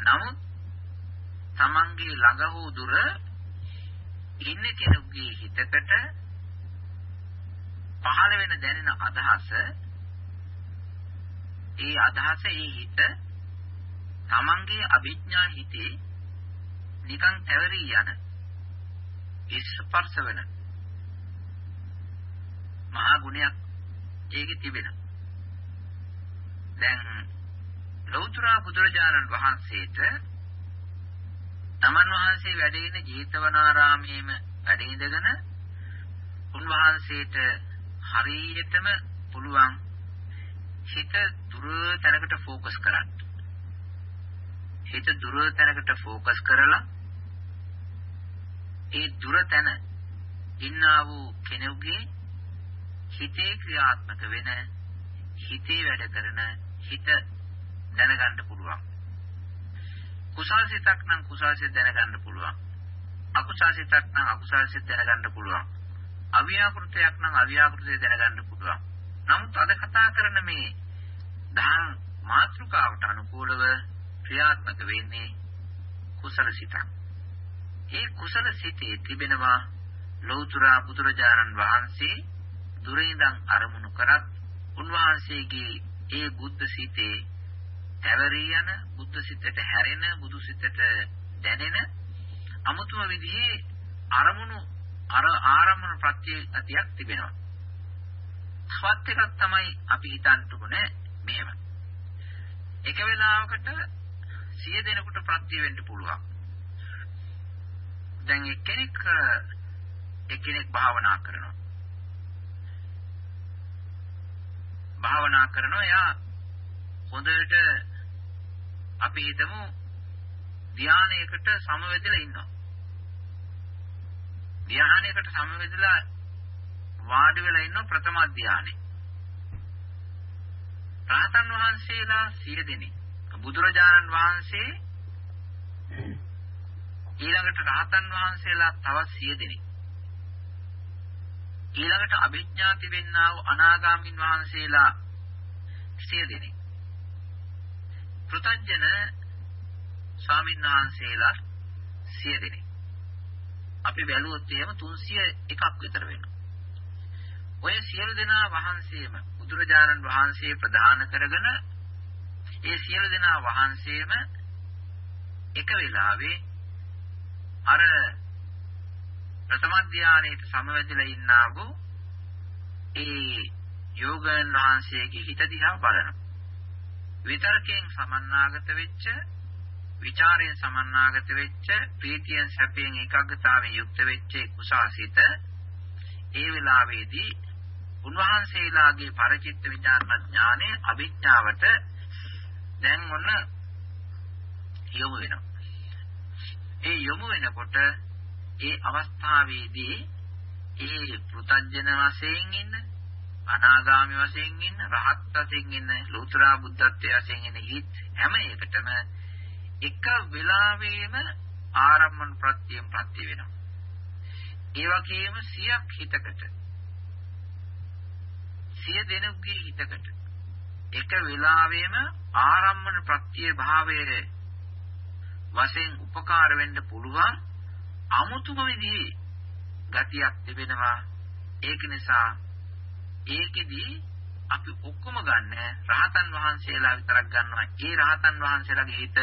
නමුත් තමන්ගේ ළඟ වූ දුර ඉන්න කෙනෙකුගේ හිතකට පහළ වෙන දැනෙන අදහස ඒ අදහස ඒ හිත තමන්ගේ අභිඥා හිතේ නිකන් ඇවරී යන ස්පර්ශ වෙන මහා ගුණයක් ඒකේ තිබෙනවා දැන් ලෞතර බුදුරජාණන් වහන්සේට තමන් වහන්සේ වැඩ ඉන ජීතවනාරාමයේම වැඩ ඉඳගෙන උන්වහන්සේට හරියටම පුළුවන් හිත දුර තැනකට ફોકસ කරන්න. හිත දුර තැනකට ફોકસ කරලා ඒ දුර තැන ඉන්නා වූ කෙනෙකුගේ හිතේ ක්‍රියාත්මක වෙන හිතේ වැඩ කරන හිත දැනගන්න පුළුවන්. කුසල් සිතක් නම් කුසල් සිත දැනගන්න පුළුවන්. අකුසල් සිතක් නම් අකුසල් සිත දැනගන්න පුළුවන්. අව්‍යාකෘතයක් නම් අව්‍යාකෘතය දැනගන්න පුළුවන්. නමුත් අද කතා කරන මේ දහම් මාතෘකාවට අනුකූලව ක්‍රියාත්මක වෙන්නේ කුසල සිතක්. ඒ කුසල සිතේ තිබෙනවා ලෞතර බුදුරජාණන් වහන්සේ දුරින්දන් අරමුණු කරත් උන්වහන්සේගේ ඒ බුද්ධ සිතේ පැවරී යන බුද්ධ සිතට හැරෙන බුදු සිතට දැනෙන අමුතුම විදිහේ අරමුණු අර ආරම්භන ප්‍රත්‍යක්ෂයක් තිබෙනවා. ස්වත් එකක් තමයි අපි හිතන්න ඕනේ මෙහෙම. එක වෙලාවකට සිය දෙනෙකුට ප්‍රත්‍ය වෙන්න පුළුවන්. දැන් එක්කෙනෙක් එක්කෙනෙක් භාවනා කරනවා. භාවනා කරනවා එයා හොඳට අපි හිතමු ධානයකට සමවැදලා ඉන්නවා. ධානයකට සමවැදලා වාඩි වෙලා ඉන්න ප්‍රථම ධානයේ. රහතන් වහන්සේලා සිය දෙනෙක් බුදුරජාණන් වහන්සේ ඊළඟට රහතන් වහන්සේලා තවත් සිය දෙනෙක් ඊළඟට අභිඥාති වෙන්නා වූ අනාගාමින් වහන්සේලා සිය දෙනෙක් පෘතජන ස්වාමීන් වහන්සේලා සිය දෙනෙක්. අපි බැලුවොත් එහෙම 301ක් විතර වෙනවා. ඔය සියලු දෙනා වහන්සේම බුදුරජාණන් වහන්සේ ප්‍රදාන කරගෙන ඒ සියලු දෙනා වහන්සේම එක වෙලාවේ අර ප්‍රථම ධානයේට සමවැදලා ඉන්නා වූ ඒ යෝගයන් වහන්සේගේ හිත දිහා බලනවා. විතර්කයෙන් සමන්නාගත වෙච්ච විචාරයෙන් සමන්නාගත වෙච්ච ප්‍රීතියෙන් සැපයෙන් ඒකාග්‍රතාවෙන් යුක්ත වෙච්ච කුසාසිත ඒ වෙලාවේදී උන්වහන්සේලාගේ පරිචිත්ත විඥාන ඥානෙ අවිඥාවට දැන් ඔන්න යොමු වෙනවා. ඒ යොමු වෙනකොට ඒ අවස්ථාවේදී ඒ පෘතජන වශයෙන් ඉන්න අනාගාමි වශයෙන් ඉන්න රහත් වශයෙන් ඉන්න ලෝතර බුද්ධත්වයේ වශයෙන් ඉන්න හිත් හැම එකටම එක වෙලාවෙම ආරම්මන ප්‍රත්‍යයෙන් ප්‍රත්‍ය වෙනවා. ඒ වගේම සියක් හිතකට සිය දෙනෙකුගේ හිතකට එක වෙලාවෙම ආරම්මන ප්‍රත්‍ය භාවයේ වශයෙන් උපකාර වෙන්න පුළුවන් අමුතුම විදිහේ ගතියක් තිබෙනවා ඒක නිසා ඒකෙදී අපි ඔක්කොම ගන්න රහතන් වහන්සේලා විතරක් ගන්නවා. ඒ රහතන් වහන්සේලාගේ හිත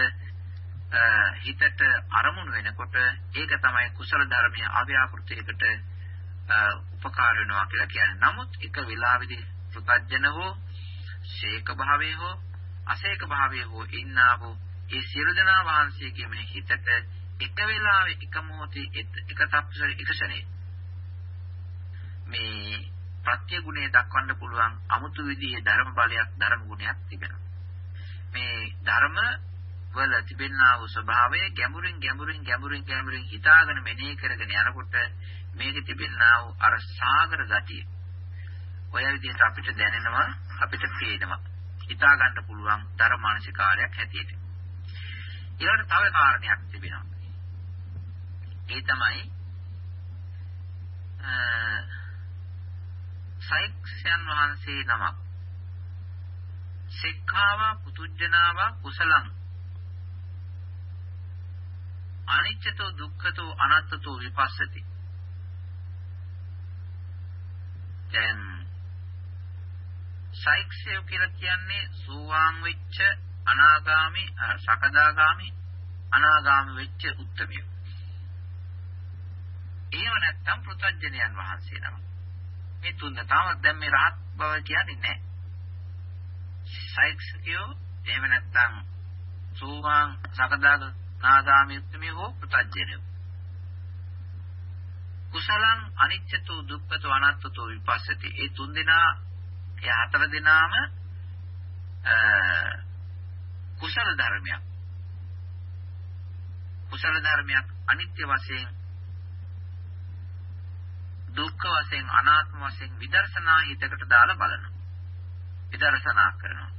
හිතට අරමුණු වෙනකොට ඒක තමයි කුසල ධර්මයේ අව්‍යාපෘතයකට උපකාර වෙනවා කියලා කියන්නේ. නමුත් එක වෙලාවෙදී සුතජන හෝ ශේක භාවයේ හෝ අශේක භාවයේ හෝ ඉන්නා වූ ඒ සියලු දෙනා වහන්සේගේ මේ හිතට එක වෙලාවෙ එක මොහොතේ එක තප්සර එක ශරේ මේ ප්‍රත්‍ය ගුණය දක්වන්න පුළුවන් 아무තු විදිහේ ධර්ම බලයක් ධර්ම ගුණයක් තිබෙනවා. මේ ධර්ම වල තිබෙනා වූ ස්වභාවය ගැඹුරින් ගැඹුරින් ගැඹුරින් ගැඹුරින් හිතාගෙන මෙනෙහි කරගෙන යනකොට මේකේ තිබෙනා වූ අර සාගර ගතිය. ඔය විදිහට අපිට දැනෙනවා අපිට පේනවා. හිතා ගන්න පුළුවන් ධර්ම මානසිකාරයක් හැටියට. ඊළඟට තව කාරණයක් තිබෙනවා. ඒ තමයි සයික්ෂයන් වහන්සේ නමක්. සික්ඛාවා පුතුජනාවා කුසලං අනිච්චතෝ දුක්ඛතෝ අනත්තතෝ විපස්සති දැන් සයික්ෂය කියලා කියන්නේ සෝවාන් වෙච්ච අනාගාමි සකදාගාමි අනාගාමි වෙච්ච උත්තමිය. ඒව නැත්තම් පෘථජ්ජනයන් වහන්සේ නම. මේ තුන තාම දැන් මේ රහත් බව කියන්නේ නැහැ. සයික්ෂිකයෝ එහෙම නැත්තම් සෝවාන් සකදාගාමි නාගාමී උත්මේ හෝ පෘථජ්ජනය. කුසලං අනිච්චතෝ දුක්ඛතෝ අනාත්තතෝ විපස්සති. ඒ තුන් දෙනා ඒ හතර දෙනාම කුසල ධර්මයක්. කුසල ධර්මයක් අනිත්‍ය වශයෙන් දුක්ඛ වශයෙන් අනාත්ම වශයෙන් විදර්ශනා හිතකට දාලා බලනවා. විදර්ශනා කරනවා.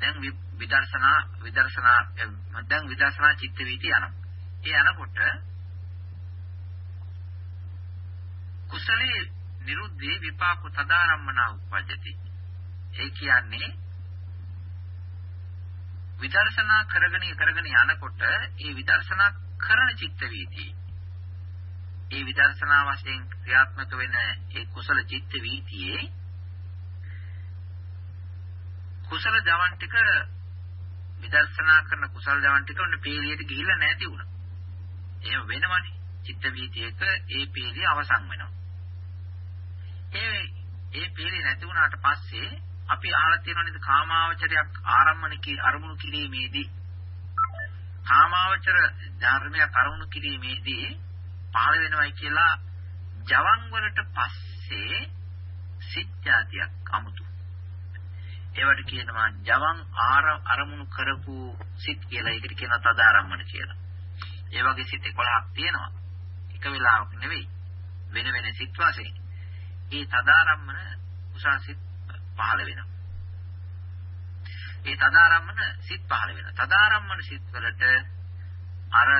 දැන් විදර්ශනා විදර්ශනා දැන් විදර්ශනා චිත්ත වීති යනවා. ඒ යනකොට කුසලේ නිරුද්ධේ විපාක තදාරම්මනා උපජ්ජති. ඒ කියන්නේ විදර්ශනා කරගෙන කරගෙන යනකොට ඒ විදර්ශනා කරන චිත්ත වීති ඒ විදර්ශනා වශයෙන් ක්‍රියාත්මක වෙන ඒ කුසල චිත්ත වීතියේ කුසල ජවන් ටික විදර්ශනා කරන කුසල ජවන් ටික ඔන්න පීලියට ගිහිල්ලා නැති වුණා. එහෙම වෙනවනේ. චිත්ත වීතියක ඒ පීලිය අවසන් වෙනවා. ඒ ඒ පීලිය නැති වුණාට පස්සේ අපි අහලා තියෙනවා නේද කාමාවචරයක් ආරම්මන කී අරමුණු කිරීමේදී කාමාවචර ධර්මයක් අරමුණු කිරීමේදී පහළ වෙනවයි කියලා ජවන් වලට පස්සේ සිත්‍යාතියක් අමුතු ඒවට කියනවා ජවන් ආර අරමුණු කරපු සිත් කියලා. ඒකට කියනවා තදාරම්මන කියලා. ඒ වගේ සිත් 11ක් තියෙනවා. එක වෙලාවක නෙවෙයි. වෙන වෙන සිත් වශයෙන්. මේ තදාරම්මන කුසල් සිත් පහළ වෙනවා. ඒ තදාරම්මන සිත් පහළ වෙනවා. තදාරම්මන සිත් වලට අර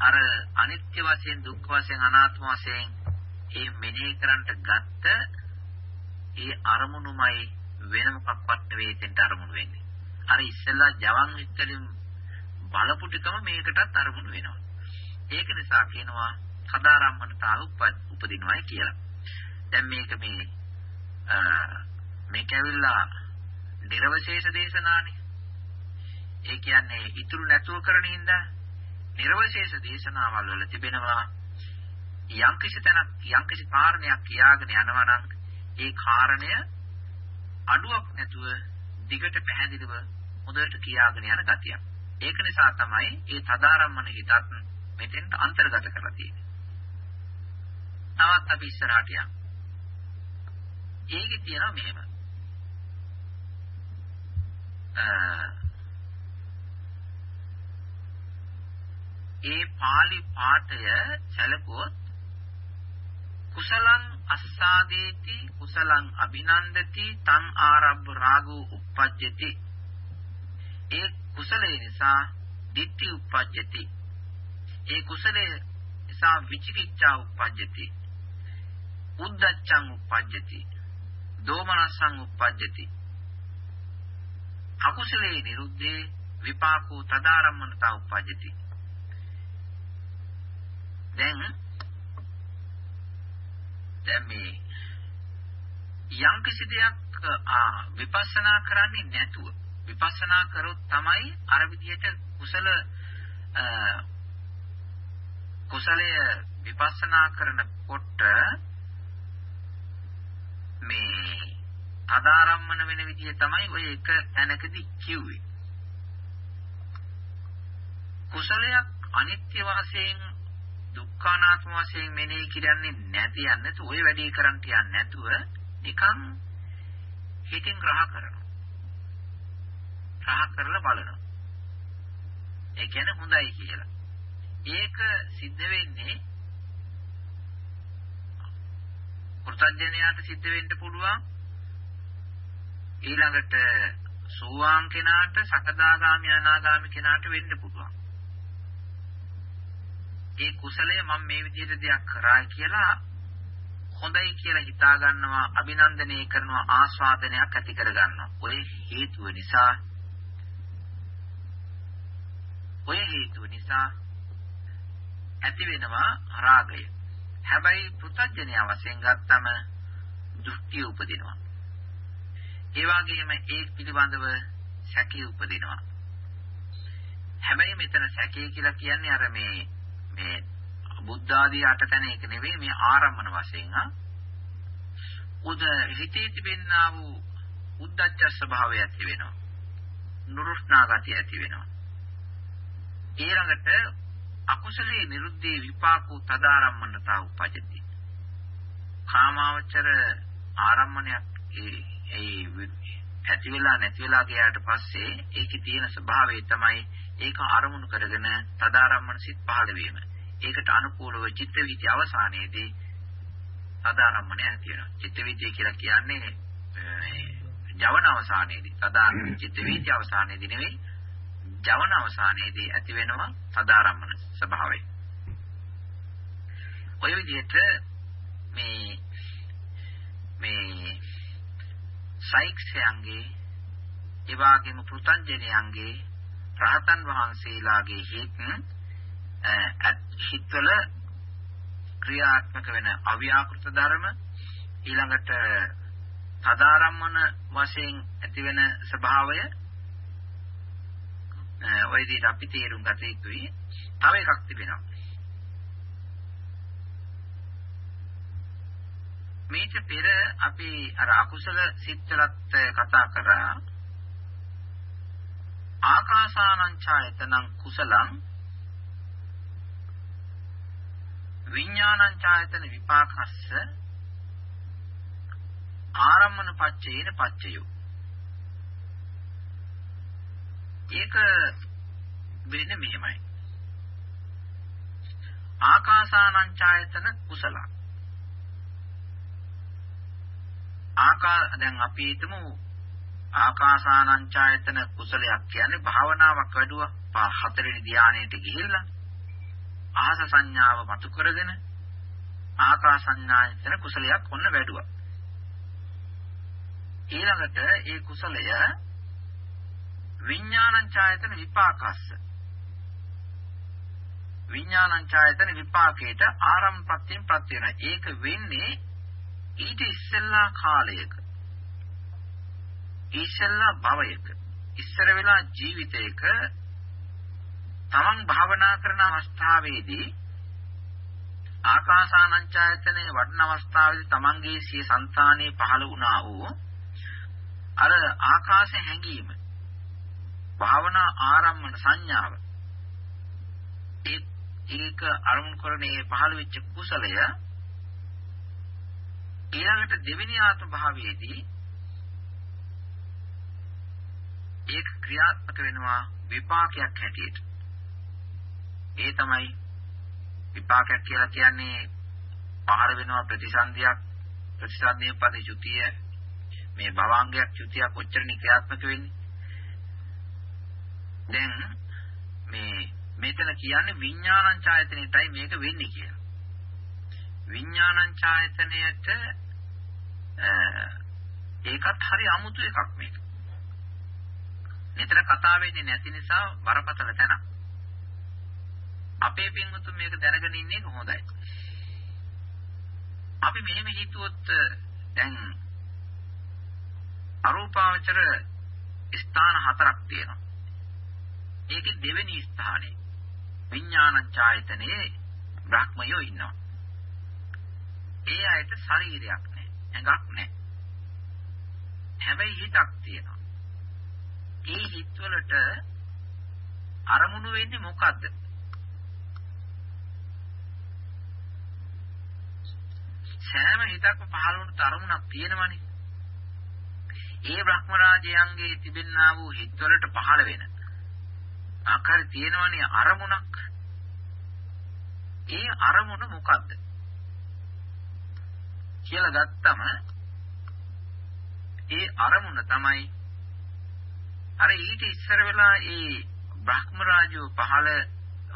අර අනිත්‍ය වශයෙන් දුක් වශයෙන් අනාත්ම වශයෙන් ඒ මෙනෙහි කරන්ට ගත්ත ඒ අරමුණුමයි වෙන මොකක්වත් නෙවෙයි එතෙන්ට අරමුණු වෙන්නේ. අර ඉස්සෙල්ලා ජවන් විත්තලින් බලපු ටිකම මේකටත් අරමුණු වෙනවා. ඒක නිසා කියනවා සදාරම්මනතාව උපදිනවයි කියලා. දැන් මේක මේ මේක ඇවිල්ලා නිර්වශේෂ දේශනානේ. ඒ කියන්නේ ඉතුරු නැතුව කරන හින්දා නිර්වශේෂ දේශනාවල් වල තිබෙනවා යම්කිසි තැනක් යම්කිසි කාරණයක් කියාගෙන යනවා නම් ඒ කාරණය අඩුවක් නැතුව දිගට පැහැදිලිව හොඳට කියාගෙන යන ගතියක්. ඒක නිසා තමයි ඒ තදාරම්මන හිතත් මෙතෙන්ට අන්තර්ගත කරලා තියෙන්නේ. තවත් අපි ඉස්සරහට යමු. ඒකේ තියෙනවා මෙහෙම. ඒ pāli පාඨය සැලකුවොත් කුසලං අස්සාදේති කුසලං අභිනන්දති තං ආරබ්බ රාගෝ uppajjati ඒ කුසලේ නිසා ditthi uppajjati ඒ කුසලේ නිසා විචිකිච්ඡා uppajjati උද්දච්චං uppajjati දෝමනස්සං uppajjati අකුසලේ නිරුද්ධේ විපාකෝ තදාරම්මනතා uppajjati දැන් දැන් මේ යම් කිසි දෙයක් විපස්සනා කරන්නේ නැතුව විපස්සනා කරොත් තමයි අර විදිහට කුසල කුසලය විපස්සනා කරනකොට මේ අදාරම්මන වෙන විදිහ තමයි ඔය එක තැනකදී කිව්වේ. කුසලයක් අනිත්‍ය වශයෙන් දුක්ඛානාත්ම වශයෙන් මෙනෙහි කරන්නේ නැති යන්නේ ඔය වැඩේ කරන් තියන්නේ නැතුව නිකන් හිතින් ග්‍රහ කරනවා. ග්‍රහ කරලා බලනවා. ඒ කියන්නේ හොඳයි කියලා. ඒක සිද්ධ වෙන්නේ පුරුතඥයාට සිද්ධ වෙන්න පුළුවන් ඊළඟට සෝවාන් කෙනාට සකදාගාමි අනාගාමි කෙනාට වෙන්න පුළුවන්. ඒ කුසලය මම මේ විදිහට දෙයක් කරා කියලා හොඳයි කියලා හිතා ගන්නවා අභිනන්දනය කරනවා ආස්වාදනයක් ඇති කර ගන්නවා. ඔය හේතුව නිසා ඔය හේතුව නිසා ඇති වෙනවා රාගය. හැබැයි පුතඥය වශයෙන් ගත්තම දෘෂ්ටි උපදිනවා. ඒ වගේම ඒ පිළිබඳව සැකේ උපදිනවා. හැබැයි මෙතන සැකේ කියලා කියන්නේ අර මේ මේ බුද්ධ ආදී අටතැන එක නෙවෙයි මේ ආරම්මන වශයෙන් ආ උද හිතේ තිබෙනා වූ උද්දච්ච ස්වභාවය ඇති වෙනවා. නුරුස්නා ගතිය ඇති වෙනවා. ඊළඟට අකුසලයේ නිරුද්ධේ විපාකෝ තදාරම්මනතා උපජ්ජති. කාමාවචර ආරම්මණයක් ඒ ඒ ඇති වෙලා නැති වෙලා ගියාට පස්සේ ඒකේ තියෙන ස්වභාවය තමයි ඒක අරමුණු කරගෙන තදාරම්මන සිත් පහළ වීම. ඒකට අනුකූලව චිත්ත වීති අවසානයේදී තදාරම්මන ඇති වෙනවා. චිත්ත වීතිය කියලා කියන්නේ ජවන අවසානයේදී තදා චිත්ත වීති අවසානයේදී නෙවෙයි ජවන අවසානයේදී ඇති වෙනවා තදාරම්මන ස්වභාවය. ඔය විදිහට මේ මේ සයික්ෂයන්ගේ ඒ වගේම පෘතංජනයන්ගේ රහතන් වහන්සේලාගේ හිත් හිතවල ක්‍රියාත්මක වෙන අව්‍යාකෘත ධර්ම ඊළඟට සදාරම්මන වශයෙන් ඇති වෙන ස්වභාවය ඔය විදිහට අපි තේරුම් ගත යුතුයි. තව එකක් තිබෙනවා. මේක පෙර අපි අර අකුසල සිත්වලත් කතා කරා. ආකාසානං ඡායතනං කුසලං විඥානං ඡායතන විපාකස්ස ආරම්මන පච්චේන පච්චයෝ. ඒක වෙන්නේ මෙහෙමයි. ආකාසානං ඡායතන කුසලං. ආකා දැන් අපි හිතමු ආකාසානංචායතන කුසලයක් කියන්නේ භාවනාවක් වැඩුවා. හතරවෙනි ධානයට ගිහිල්ලා ආස සංඥාව මතු කරගෙන ආකාසඤ්ඤායතන කුසලයක් ඔන්න වැඩුවා. ඊළඟට ඒ කුසලය විඥානංචායතන විපාකස්ස. විඥානංචායතන විපාකේට ආරම්භපත්‍යෙන් ප්‍රත්‍ය වෙනවා. ඒක වෙන්නේ ඊට ඉස්සෙල්ලා කාලයක. ඉස්සෙල්ලා භවයක. ඉස්සර වෙලා ජීවිතයක තමන් භාවනා කරන අවස්ථාවේදී ආකාසානංචායතනයේ වඩන අවස්ථාවේදී තමන්ගේ සිය సంతානේ පහළ වුණා වූ අර ආකාශ හැඟීම භාවනා ආරම්මන සංඥාව ඒක අරමුණු කරන්නේ පහළ වෙච්ච කුසලය ඊළඟට දෙවෙනි ආත්ම භාවයේදී ඒක ක්‍රියාත්මක වෙනවා විපාකයක් හැටියට. ඒ තමයි විපාකයක් කියලා කියන්නේ පහළ වෙනවා ප්‍රතිසන්දියක් ප්‍රතිසන්දියේ පරිචුතිය මේ භවංගයක් චුතියක් කොච්චරනි ක්‍රියාත්මක වෙන්නේ. දැන් මේ මෙතන කියන්නේ විඥානං ඡායතනෙටයි මේක වෙන්නේ කියලා. විඥානං ඡායතනයට ඒකත් හරි අමුතු එකක් මේක. නිතර කතා වෙන්නේ නැති නිසා බරපතල තැනක්. අපේ පින්වතුන් මේක දැනගෙන ඉන්නේ කොහොමදයි? අපි මෙහෙම හිතුවොත් දැන් අරූපාවචර ස්ථාන හතරක් තියෙනවා. ඒකේ දෙවෙනි ස්ථානේ විඥාන ඡායතනයේ බ්‍රහ්මයෝ ඉන්නවා. ඒ අයට ශරීරයක් නැහැ, ඇඟක් නැහැ. හැබැයි හිතක් තියෙනවා. ඒ හිතවලට අරමුණු වෙන්නේ මොකද්ද? සෑම හිතක්ම පහළ වුණු තරමුණක් තියෙනවනේ. ඒ බ්‍රහ්ම රාජයන්ගේ තිබෙනා වූ හිත්වලට පහළ වෙන ආකාරය තියෙනවනේ අරමුණක්. ඒ අරමුණ මොකද්ද? කියලා ගත්තම ඒ අරමුණ තමයි අර ඊට ඉස්සර වෙලා ඒ බ්‍රහ්ම රාජෝ පහළ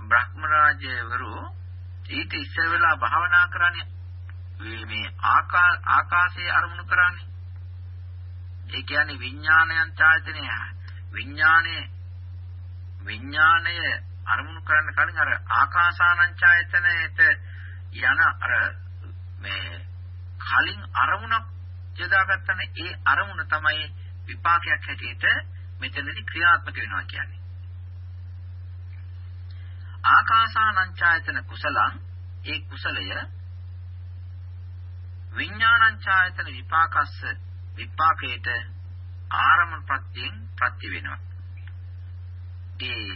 බ්‍රහ්ම රාජවරු ඊට ඉස්සර වෙලා භාවනා කරන්නේ මේ ආකාශයේ අරමුණු කරන්නේ. ඒ කියන්නේ විඥානයන් ඡායතනය. විඥානයේ විඥානය අරමුණු කරන්න කලින් අර ආකාසානං ඡායතනයට යන අර මේ කලින් අරමුණක් යොදාගත්තම ඒ අරමුණ තමයි විපාකයක් හැටියට මෙතනදී ක්‍රියාත්මක වෙනවා කියන්නේ. ආකාසානං ඡායතන කුසලං ඒ කුසලය විඥානං ඡායතන විපාකස්ස විපාකයට ආරමණ ප්‍රත්‍යයෙන් ප්‍රත්‍ය වෙනවා. ඒ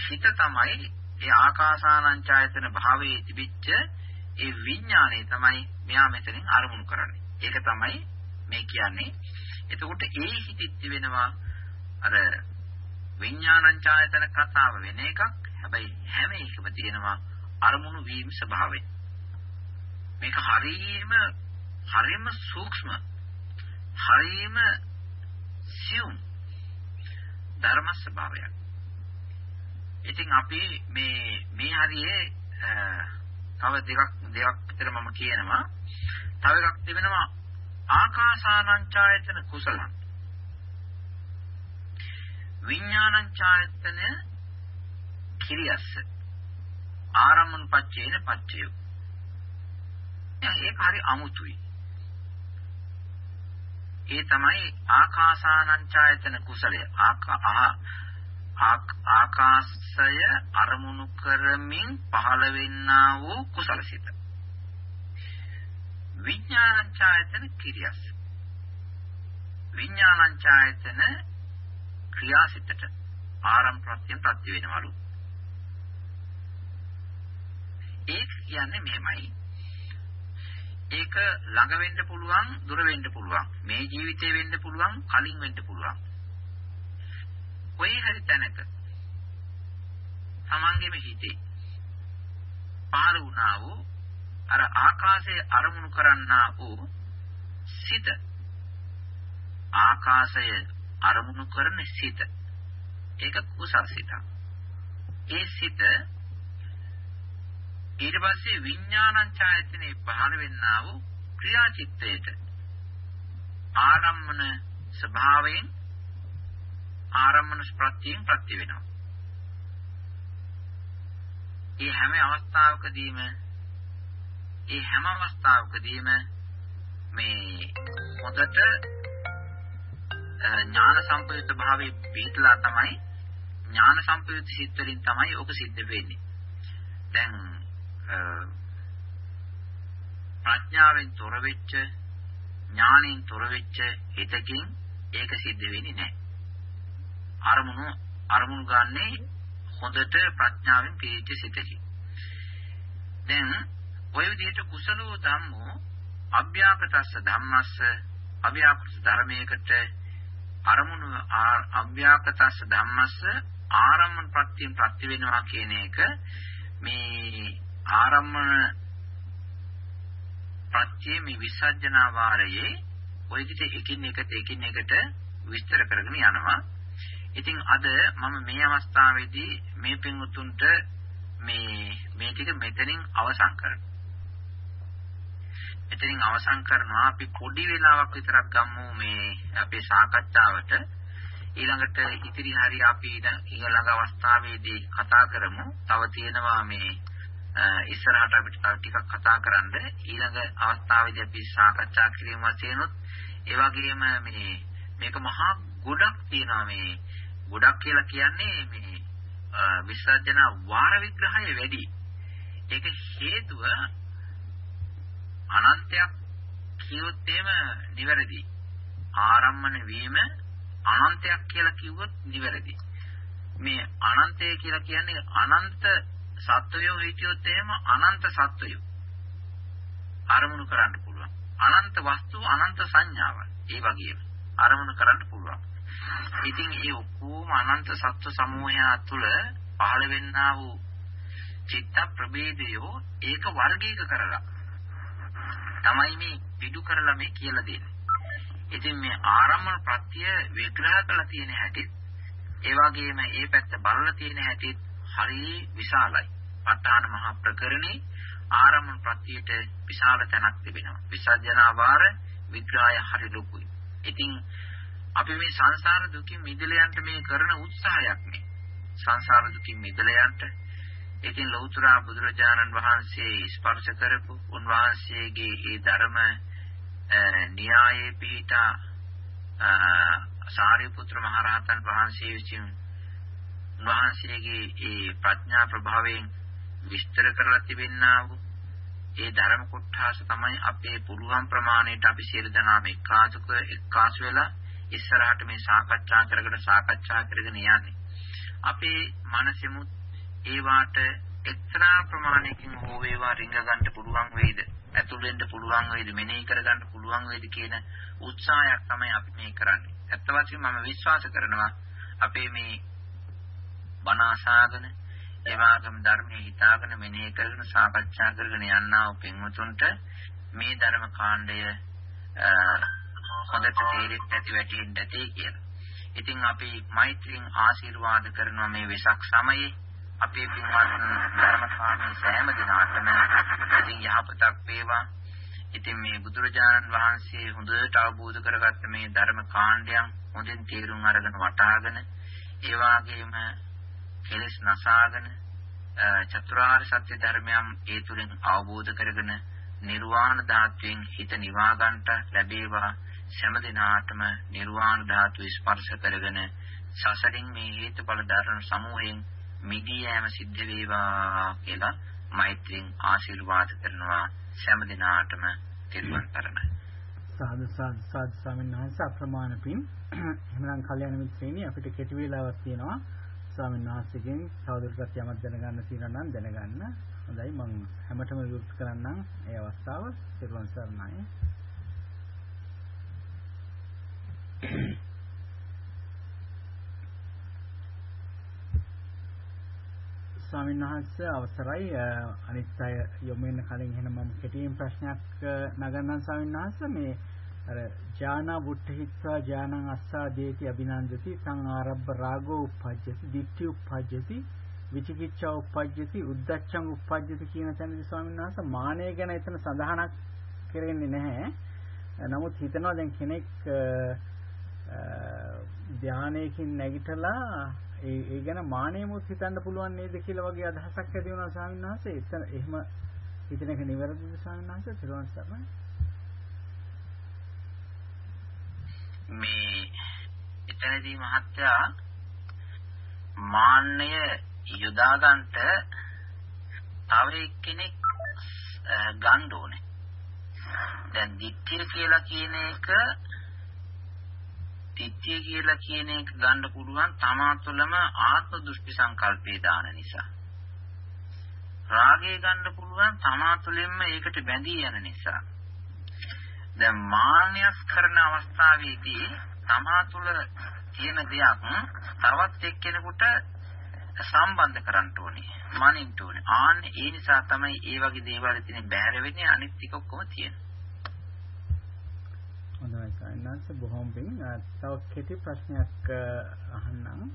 හිත තමයි ඒ ආකාසානං ඡායතන භාවයේ තිබිච්ච ඒ විඥානය තමයි මෙයා මෙතනින් අරමුණු කරන්නේ. ඒක තමයි මේ කියන්නේ. එතකොට ඒ හිතෙත් වෙනවා අර විඥානං ඡායතන කතාව වෙන එකක්. හැබැයි හැම එකම තියෙනවා අරමුණු වීම ස්වභාවය. මේක හරීම හරීම සූක්ෂම හරීම සියුම් ධර්ම ස්වභාවයක්. ඉතින් අපි මේ මේ හරියේ තව දෙකක් දෙකක් විතර මම කියනවා. තව එකක් තිබෙනවා ආකාසානං කුසලං. විඥානං ඡායතන කිරියස්ස. ආරම්මන පච්චේන පච්චය. ඒක හරි අමුතුයි. ඒ තමයි ආකාසානං ඡායතන කුසලය. ආකාශය අරමුණු කරමින් පහළ වෙන්නා වූ කුසලසිත. විඥානං ඡායතන කිරියස්. විඥානං ඡායතන ක්‍රියාසිතට ආරම් ප්‍රත්‍යයෙන් ප්‍රත්‍ය වෙනවලු. ඒක කියන්නේ මෙහෙමයි. ඒක ළඟ වෙන්න පුළුවන්, දුර වෙන්න පුළුවන්. මේ ජීවිතේ වෙන්න පුළුවන්, කලින් වෙන්න පුළුවන්. කොයි හරි තැනක තමන්ගේම හිතේ පහළ වුණා වූ අර ආකාශයේ අරමුණු කරන්නා වූ සිත ආකාශය අරමුණු කරන සිත. ඒක කුසල් සිත ඒ සිත ඊට පස්සේ විඥානං ඡායතනේ පහළ වෙන්නා වූ ක්‍රියාචිත්තයට ආරම්මන ස්වභාවයෙන් ආරම්මන ප්‍රත්‍යයෙන් ප්‍රත්‍ය වෙනවා. මේ හැම අවස්ථාවකදීම ඒ හැම අවස්ථාවකදීම මේ හොඳට ඥාන සම්පයුක්ත භාවයේ පිටලා තමයි ඥාන සම්පයුක්ත සිත් වලින් තමයි ඔක සිද්ධ වෙන්නේ. දැන් ප්‍රඥාවෙන් තොර වෙච්ච ඥාණයෙන් තොර වෙච්ච හිතකින් ඒක සිද්ධ වෙන්නේ නැහැ. අරමුණු අරමුණු ගන්නේ හොඳට ප්‍රඥාවෙන් පිළිච්ච සිතකින්. දැන් ඔය විදිහට කුසලෝ ධම්මෝ අභ්‍යාකතස්ස ධම්මස්ස අභ්‍යාකෘත ධර්මයකට අරමුණු අභ්‍යාකතස්ස ධම්මස්ස ආරම්මන ප්‍රත්‍යයෙන් ප්‍රත්‍ය වෙනවා කියන එක මේ ආරම්මන ප්‍රත්‍ය මේ විසර්ජනා වාරයේ ඔය විදිහට එකින් එකට එකින් එකට විස්තර කරගෙන යනවා. ඉතින් අද මම මේ අවස්ථාවේදී මේ පින්වුතුන්ට මේ මේ ටික මෙතනින් අවසන් කරනවා. එතනින් අවසන් කරනවා අපි පොඩි වෙලාවක් විතරක් ගමු මේ අපේ සාකච්ඡාවට. ඊළඟට ඉතිරි හරිය අපි ඊළඟ අවස්ථාවේදී කතා කරමු. තව තියෙනවා මේ ඉස්සරහට අපිට තව ටිකක් කතා කරන්න. ඊළඟ අවස්ථාවේදී අපි සාකච්ඡා කිරීම වශයෙන් ඒ වගේම මේ මේක මහා ගොඩක් තියෙනවා මේ ගොඩක් කියලා කියන්නේ මේ විසර්ජන වාර විග්‍රහය වැඩි ඒක හේතුව අනන්තයක් කියොත් එහෙම නිවැරදි. ආරම්මන වීම අනන්තයක් කියලා කිව්වොත් නිවැරදි. මේ අනන්තය කියලා කියන්නේ අනන්ත සත්වයෝ හිටියොත් එහෙම අනන්ත සත්වයෝ අරමුණු කරන්න පුළුවන්. අනන්ත වස්තු අනන්ත සංඥාවක්. ඒ වගේම අරමුණු කරන්න පුළුවන්. ඉතින් මේ ඔක්කොම අනන්ත සත්ව සමූහය තුළ පහළ වෙන්නා වූ චිත්ත ප්‍රභේදයෝ ඒක වර්ගීක කරලා තමයි මේ පිටු කරලා මේ කියලා දෙන්නේ. ඉතින් මේ ආරම්භන ප්‍රත්‍ය විග්‍රහ කරලා තියෙන හැටි ඒ වගේම ඒ පැත්ත බලලා තියෙන හැටි හරි විශාලයි. ප ဋ ාණ මහා ප්‍රකරණේ ආරම්භන ප්‍රත්‍යයට විශාල තැනක් තිබෙනවා. විසර්ජනා වාර විග්‍රහය හරි ලොකුයි. ඉතින් අපි මේ සංසාර දුකින් මිදලා යන්න මේ කරන උත්සාහයක් නේ. සංසාර දුකින් මිදලා යන්න. ඉතින් ලෞතර බුදුරජාණන් වහන්සේ ස්පර්ශ කරපු උන්වහන්සේගේ ඒ ධර්ම න්‍යායේ පිහිටා සාරිපුත්‍ර මහරහතන් වහන්සේ විසින් උන්වහන්සේගේ ඒ ප්‍රඥා ප්‍රභාවයෙන් විස්තර කරලා තිබෙන්නා වූ ඒ ධර්ම කොටස තමයි අපේ පුළුවන් ප්‍රමාණයට අපි සියලු දෙනාම එක්කාසුක එක්කාසු වෙලා ඉස්සරහට මේ සාකච්ඡා කරගෙන සාකච්ඡා කරගෙන යන්නේ. අපේ මනසෙමුත් ඒ වාට එක්තරා ප්‍රමාණයකින් හෝ වේවා රිංග ගන්න පුළුවන් වෙයිද? ඇතුල් වෙන්න පුළුවන් වෙයිද? මෙනෙහි කර ගන්න පුළුවන් වෙයිද කියන උත්සාහයක් තමයි අපි මේ කරන්නේ. ඇත්ත වශයෙන්ම මම විශ්වාස කරනවා අපේ මේ බණ අසාගෙන ඒ වගේම ධර්මයේ හිතාගෙන මෙනෙහි කරගෙන සාකච්ඡා කරගෙන යන්නා වූ පින්වතුන්ට මේ ධර්ම කාණ්ඩය හොඳට තේරෙන්න ඇති වැටෙන්න ඇති කියලා. ඉතින් අපි මෛත්‍රියෙන් ආශිර්වාද කරනවා මේ වෙසක් සමයේ අපේ පින්වත් ධර්මකාමී සෑම දිනාටම ඉතින් යහපතක් වේවා. ඉතින් මේ බුදුරජාණන් වහන්සේ හොඳට අවබෝධ කරගත්ත මේ ධර්ම කාණ්ඩයන් හොඳින් තේරුම් අරගෙන වටහාගෙන ඒ වගේම කෙලෙස් නසාගෙන චතුරාර්ය සත්‍ය ධර්මයන් ඒ තුලින් අවබෝධ කරගෙන නිර්වාණ ධාතුවෙන් හිත නිවා ගන්නට ලැබේවා සෑම දිනාටම නිර්වාණ ධාතුව ස්පර්ශ කරගෙන සසරින් මේ හේතුඵල ධර්ම සමූහයෙන් මිදී යෑම සිද්ධ වේවා කියලා මෛත්‍රියෙන් ආශිර්වාද කරනවා සෑම දිනාටම තිරුවන් සරණයි. සාදු සාදු සාදු ස්වාමීන් වහන්සේ අප්‍රමාණ පින් එහෙනම් කල්‍යාණ මිත්‍රේනි අපිට කෙටි වේලාවක් තියෙනවා ස්වාමීන් වහන්සේගෙන් තවදුරටත් යමක් දැනගන්න තියෙනවා නම් දැනගන්න. හොඳයි මම හැමතෙම විවෘත කරන්නම් ඒ අවස්ථාව තිරුවන් සරණයි. ස්වාමීන් වහන්සේ අවසරයි අනිත් අය යොමු වෙන කලින් එහෙනම් මම කෙටියෙන් ප්‍රශ්නයක් නගන්නම් ස්වාමීන් වහන්සේ මේ අර ඥාන වුට්ඨිත්වා ඥානං අස්සා දේති අභිනන්දති සං ආරබ්බ රාගෝ උප්පජ්ජති ditthi උප්පජ්ජති විචිකිච්ඡා උප්පජ්ජති උද්ධච්ඡං උප්පජ්ජති කියන තැනදී ස්වාමීන් වහන්සේ මානය ගැන එතන සඳහනක් කරන්නේ නැහැ. නමුත් හිතනවා දැන් කෙනෙක් ධානයකින් නැගිටලා ඒ ඒ ගැන මානෙමුත් හිතන්න පුළුවන් නේද කියලා වගේ අදහසක් ඇති වුණා ස්වාමීන් වහන්සේ. එතන එහෙම හිතන එක නිවැරදිද ස්වාමීන් වහන්සේ? තිරුවන් සරණයි. මේ එතනදී මහත්තයා මාන්නය යොදා ගන්නට තව එක්කෙනෙක් ගන්න ඕනේ. දැන් ditthිය කියලා කියන එක තිත්‍ය කියලා කියන එක ගන්න පුළුවන් තමා තුළම ආත්ම දෘෂ්ටි සංකල්පේ දාන නිසා. රාගය ගන්න පුළුවන් තමා තුළින්ම ඒකට බැඳී යන නිසා. දැන් මාන්නයස් කරන අවස්ථාවේදී තමා තුළ තියෙන දෙයක් තවත් එක්කෙනෙකුට සම්බන්ධ කරන්න ඕනේ. මනින්න ඕනේ. ආන්න ඒ නිසා තමයි ඒ වගේ දේවල් ඉතින් බැහැර වෙන්නේ අනිත් ටික ඔක්කොම තියෙනවා. හොඳයි සයන්ස් බොහොම පිං තව කෙටි ප්‍රශ්නයක් අහන්නම්.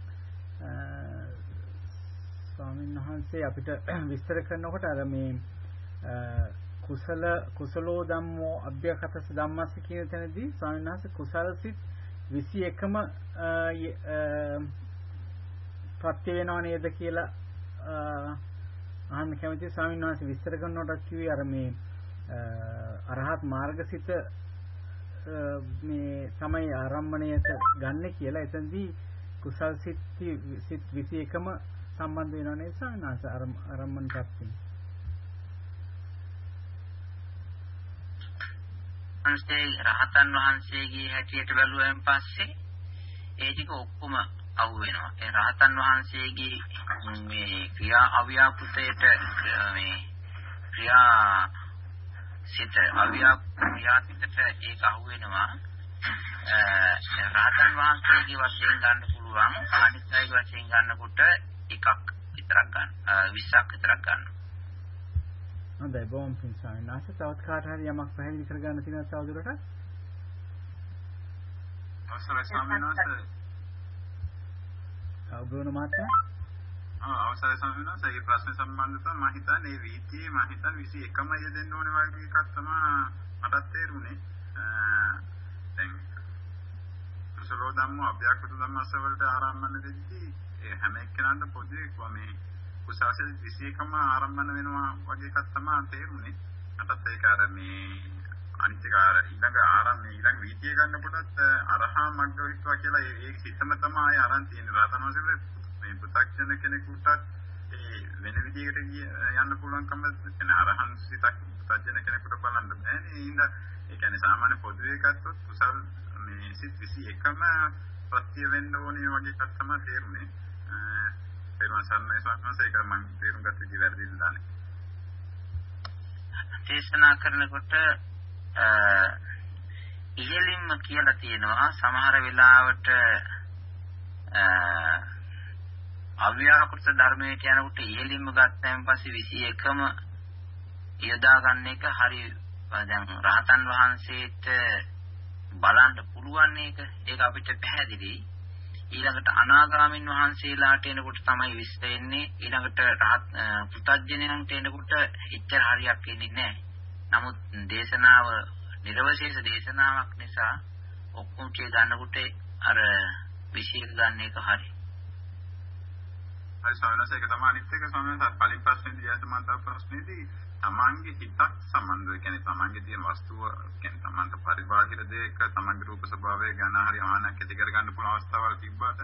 ස්වාමීන් වහන්සේ අපිට විස්තර කරනකොට අර මේ කුසල කුසලෝ ධම්මෝ අභ්‍යකතස ධම්මස්ස කියන තැනදී ස්වාමීන් වහන්සේ කුසල සිත් 21ම ප්‍රත්‍ය වෙනව නේද කියලා අහන්න කැමතියි. ස්වාමීන් වහන්සේ විස්තර කරනකොට කිව්වේ අර මේ අරහත් මාර්ගසිත මේ තමයි ආරම්මණයට ගන්න කියලා එතනදී කුසල් සිත් සිත් 21ම සම්බන්ධ වෙනව නේද සානාස ආරම්මණ ප්‍රත්‍යයෙන් අන්සේ රහතන් වහන්සේගේ හැටියට බැලුවෙන් පස්සේ ඒ ටික ඔක්කොම අහු වෙනවා. ඒ රහතන් වහන්සේගේ මේ ක්‍රියා අව්‍යාපෘතයට මේ ක්‍රියා සිත අව්‍යාකෘතියට ඒක අහු වෙනවා රහතන් වහන්සේගේ වශයෙන් ගන්න පුළුවන් අනිත් අයගේ වශයෙන් ගන්නකොට එකක් විතරක් ගන්න 20ක් විතරක් ගන්න. හොඳයි බොම් පින් ස්වාමීන් වහන්සේ තවත් කාට හරි යමක් පැහැදිලි කරගන්න තියෙනවද තවදුරටත්? අවසරයි ස්වාමීන් වහන්සේ. අවබෝධ මාත්‍යා? ආ අවසරයි ස්වාමීන් වහන්සේ. මේ ප්‍රශ්නේ සම්බන්ධව මම හිතන්නේ මේ වීතියේ මම හිතන්නේ 21ම යෙදෙන්න ඕනේ වගේ එකක් තමයි මටත් තේරුනේ. දැන් කුසලෝ ධම්ම අභ්‍යක්ෂිත ධම්මස්ස වලට ආරම්භන දෙද්දී ඒ හැම එක්කෙනාට පොදුවේ කොමේ කුසාසෙ 21ම ආරම්භන වෙනවා වගේ එකක් තමයි තේරුනේ. මටත් ඒක අර මේ අනිත් අර ඊළඟ ආරම්භ ඊළඟ වීතිය ගන්නකොටත් අරහා මග්ගවිස්වා කියලා ඒ සිතම තමයි අරන් තියෙන රතනවසෙල මේ පු탁ජන කෙනෙකුටත් ඒ වෙන විදිහකට යන්න පුළුවන්කම කියන්නේ අරහන් සිතක් පු탁ජන කෙනෙකුට බලන්න බෑනේ. ඒ කියන්නේ සාමාන්‍ය පොදුවේ ගත්තොත් කුසල් මේ සිත් 21ම ප්‍රත්‍ය වෙන්න ඕනේ වගේ එකක් තමයි තේරුනේ. පෙරවන් සම්මේ ස්වාමීන් ඒක මම තේරුම් ගත්ත විදිහ වැරදිද දාන්නේ. දේශනා කරනකොට ඉහළින්ම කියලා තියෙනවා සමහර වෙලාවට අව්‍යාකෘත ධර්මයට යනකොට ඉහළින්ම ගත්තයින් පස්සේ 21ම යොදා ගන්න එක හරි දැන් රහතන් වහන්සේට බලන්න පුළුවන් එක. ඒක අපිට පැහැදිලි. ඊළඟට අනාගාමින් වහන්සේලාට එනකොට තමයි විශ්ව වෙන්නේ ඊළඟට රහත් පුතඥයන්ට එනකොට එච්චර හරියක් එන්නේ නැහැ. නමුත් දේශනාව නිර්වශේෂ දේශනාවක් නිසා ඔක්කොම කිය ගන්නකොට අර විශේෂ ගන්න එක හරි. හරි ස්වාමීන් වහන්සේ ඒක තමයි අනිත් එක ස්වාමීන් වහන්සේ කලින් ප්‍රශ්නේදී යසමාතා ප්‍රශ්නේදී තමන්ගේ හිතක් සම්බන්ධව කියන්නේ තමන්ගේ තියෙන වස්තුව කියන්නේ තමන්ට පරිබාහිර දෙයක තමන්ගේ රූප ස්වභාවය ගැන හරි ආනක් ඇති කරගන්න පුළුවන් අවස්ථාවල් තිබ්බට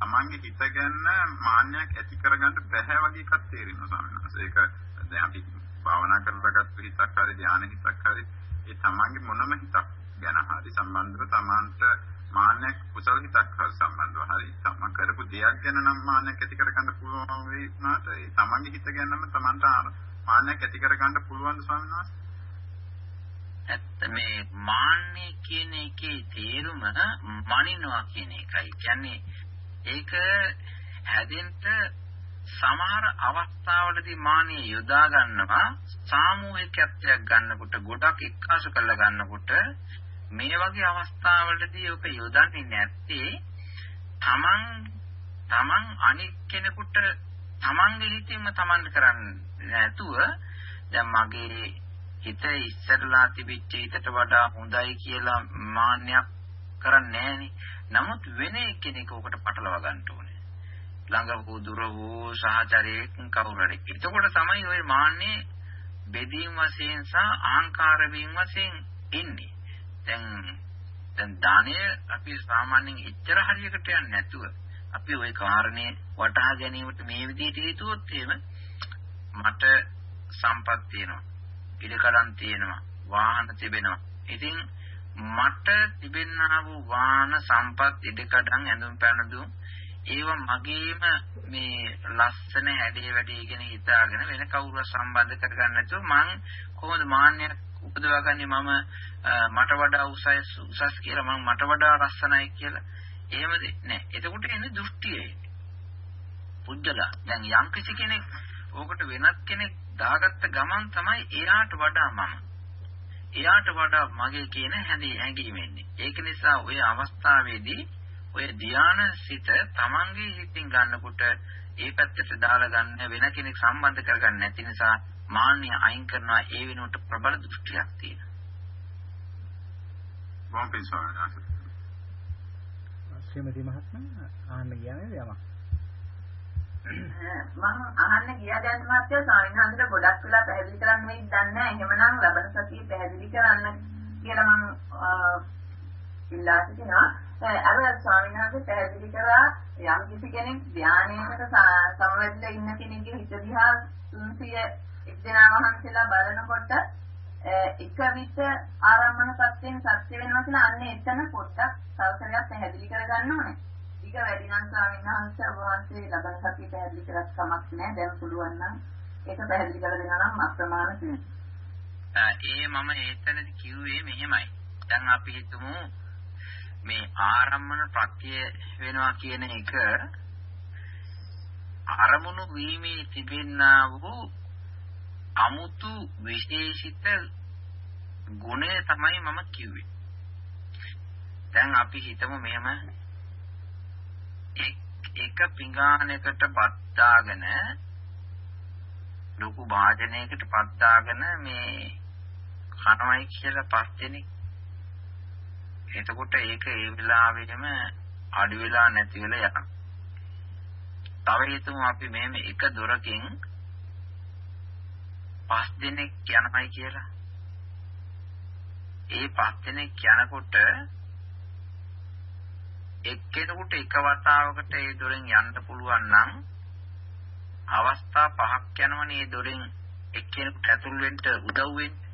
තමන්ගේ හිත ගැන මාන්නයක් ඇති කරගන්න බැහැ වගේ එකක් තේරෙනවා ස්වාමීන් වහන්සේ. ඒක දැන් අපි භාවනා කරලාගත්තු හිතක් හරි ධානය හිතක් හරි ඒ තමන්ගේ මොනම හිතක් ගැන හරි සම්බන්ධව තමන්ට මාන්නයක් කුසල හිතක් හරි සම්බන්ධව හරි තමන් කරපු දෙයක් ගැන නම් මාන්නයක් ඇති කරගන්න පුළුවන් වෙයි වුණාට ඒ තමන්ගේ හිත ගැනම තමන්ට මාන්නයක් ඇති කරගන්න පුළුවන් ස්වාමීන් වහන්සේ? ඇත්ත මේ මාන්නේ කියන එකේ තේරුම මනිනවා කියන එකයි. කියන්නේ ඒක හැදෙන්න සමහර අවස්ථාවලදී මානිය යොදා ගන්නවා සාමූහිකත්වයක් ගන්නකොට ගොඩක් එක්කාසු කරලා ගන්නකොට මේ වගේ අවස්ථාවලදී ඔක යොදන්නේ නැත්තේ තමන් තමන් අනික් කෙනෙකුට තමන්ගේ හිතින්ම තමන් කරන්නේ නැතුව දැන් මගේ හිත ඉස්සරලා තිබිච්ච හිතට වඩා හොඳයි කියලා මාන්නයක් කරන්නේ නැහෙනි. නමුත් වෙන කෙනෙක් උකට පටලවා ගන්න ඕනේ. ළඟ වූ දුර වූ සහචරයෙක් කවුරු හරි. එතකොට තමයි ওই මාන්නේ බෙදීම් වශයෙන් සහ අහංකාර වීම වශයෙන් ඉන්නේ. දැන් දැන් දානය අපි සාමාන්‍යයෙන් එච්චර හරියකට යන්නේ නැතුව අපි ওই කාරණේ වටහා ගැනීමට මේ විදිහට හේතුවොත් එහෙම මට සම්පත් තියෙනවා. ඉඩකඩම් තියෙනවා. වාහන තිබෙනවා. ඉතින් මට තිබෙනා වූ වාහන සම්පත් ඉඩකඩම් ඇඳුම් පැළඳුම් ඒව මගේම මේ ලස්සන හැඩේ වැඩේ ගැන හිතාගෙන වෙන කවුරුව සම්බන්ධ කරගන්න නැතුව මං කොහොමද මාන්නයක් උපදවාගන්නේ මම මට වඩා උසස් උසස් කියලා මම මට වඩා ලස්සනයි කියලා. එහෙමද නෑ. එතකොට එන්නේ දෘෂ්ටිය. පුජ්‍යලා. දැන් යම් කිසි කෙනෙක් ඕකට වෙනත් කෙනෙක් දාගත්ත ගමන් තමයි එයාට වඩා මම. එයාට වඩා මගේ කියන හැඳි හැඟීම එන්නේ. ඒක නිසා ওই අවස්ථාවේදී ඔය ධාන සිත තමන්ගේ හිතින් ගන්නකොට ඒ පැත්තට දාලා ගන්න වෙන කෙනෙක් සම්බන්ධ කරගන්න නැති නිසා මාන්නය අයින් කරනවා ඒ වෙනුවට ප්‍රබල දෘෂ්ටියක් තියෙනවා. මොම් පිසෝනා. ශ්‍රීමති මහත්මයා ආන්න කියන්නේ යමක්. මම අහන්න ගියා දැන් මාත්‍ය ස්වාමීන් වහන්සේට ගොඩක් වෙලා පැහැදිලි කරන්න වෙයි දන්නේ නැහැ. එහෙමනම් ලබන සතියේ පැහැදිලි කරන්න කියලා මම ඉල්ලා සිටිනවා. අර ස්වාමීන් වහන්සේ පැහැදිලි කරා යම් කිසි කෙනෙක් ධානයකට සමවැදලා ඉන්න කෙනෙක්ගේ හිත දිහා 300 එක්දෙනා වහන්සේලා බලනකොට එක විට ආරම්භන සත්‍යයෙන් සත්‍ය වෙනවා කියලා අන්න එතන පොඩ්ඩක් සවසරයක් පැහැදිලි කරගන්න ඕනේ. ටික වැඩි නම් ස්වාමීන් වහන්සේ ඔබ වහන්සේ ලබන සතිය පැහැදිලි කරත් කමක් නැහැ. දැන් පුළුවන් නම් ඒක පැහැදිලි කරගෙන නම් අප්‍රමාණ තියෙනවා. ඒ මම ඒතනදි කිව්වේ මෙහෙමයි. දැන් අපි හිතමු මේ ආරම්මන ප්‍රත්‍ය වෙනවා කියන එක අරමුණු වීමේ තිබෙනා වූ අමුතු විශේෂිත ගුණය තමයි මම කිව්වේ. දැන් අපි හිතමු මෙහෙම එක පිඟානයකට බත් දාගෙන ලොකු වාදනයකට පත් දාගෙන මේ කනවයි කියලා පස් දෙනෙක් එතකොට ඒක ඒ වෙලාවෙම අඩු වෙලා නැති වෙලා යනවා. තව හිතමු අපි මෙහෙම එක දොරකින් පස් දෙනෙක් යනවයි කියලා. ඒ පස් දෙනෙක් යනකොට එක්කෙනෙකුට එක වතාවකට ඒ දොරෙන් යන්න පුළුවන් නම් අවස්ථා පහක් යනවනේ ඒ දොරෙන් එක්කෙනෙකුට ඇතුල් වෙන්න උදව් වෙන්නේ.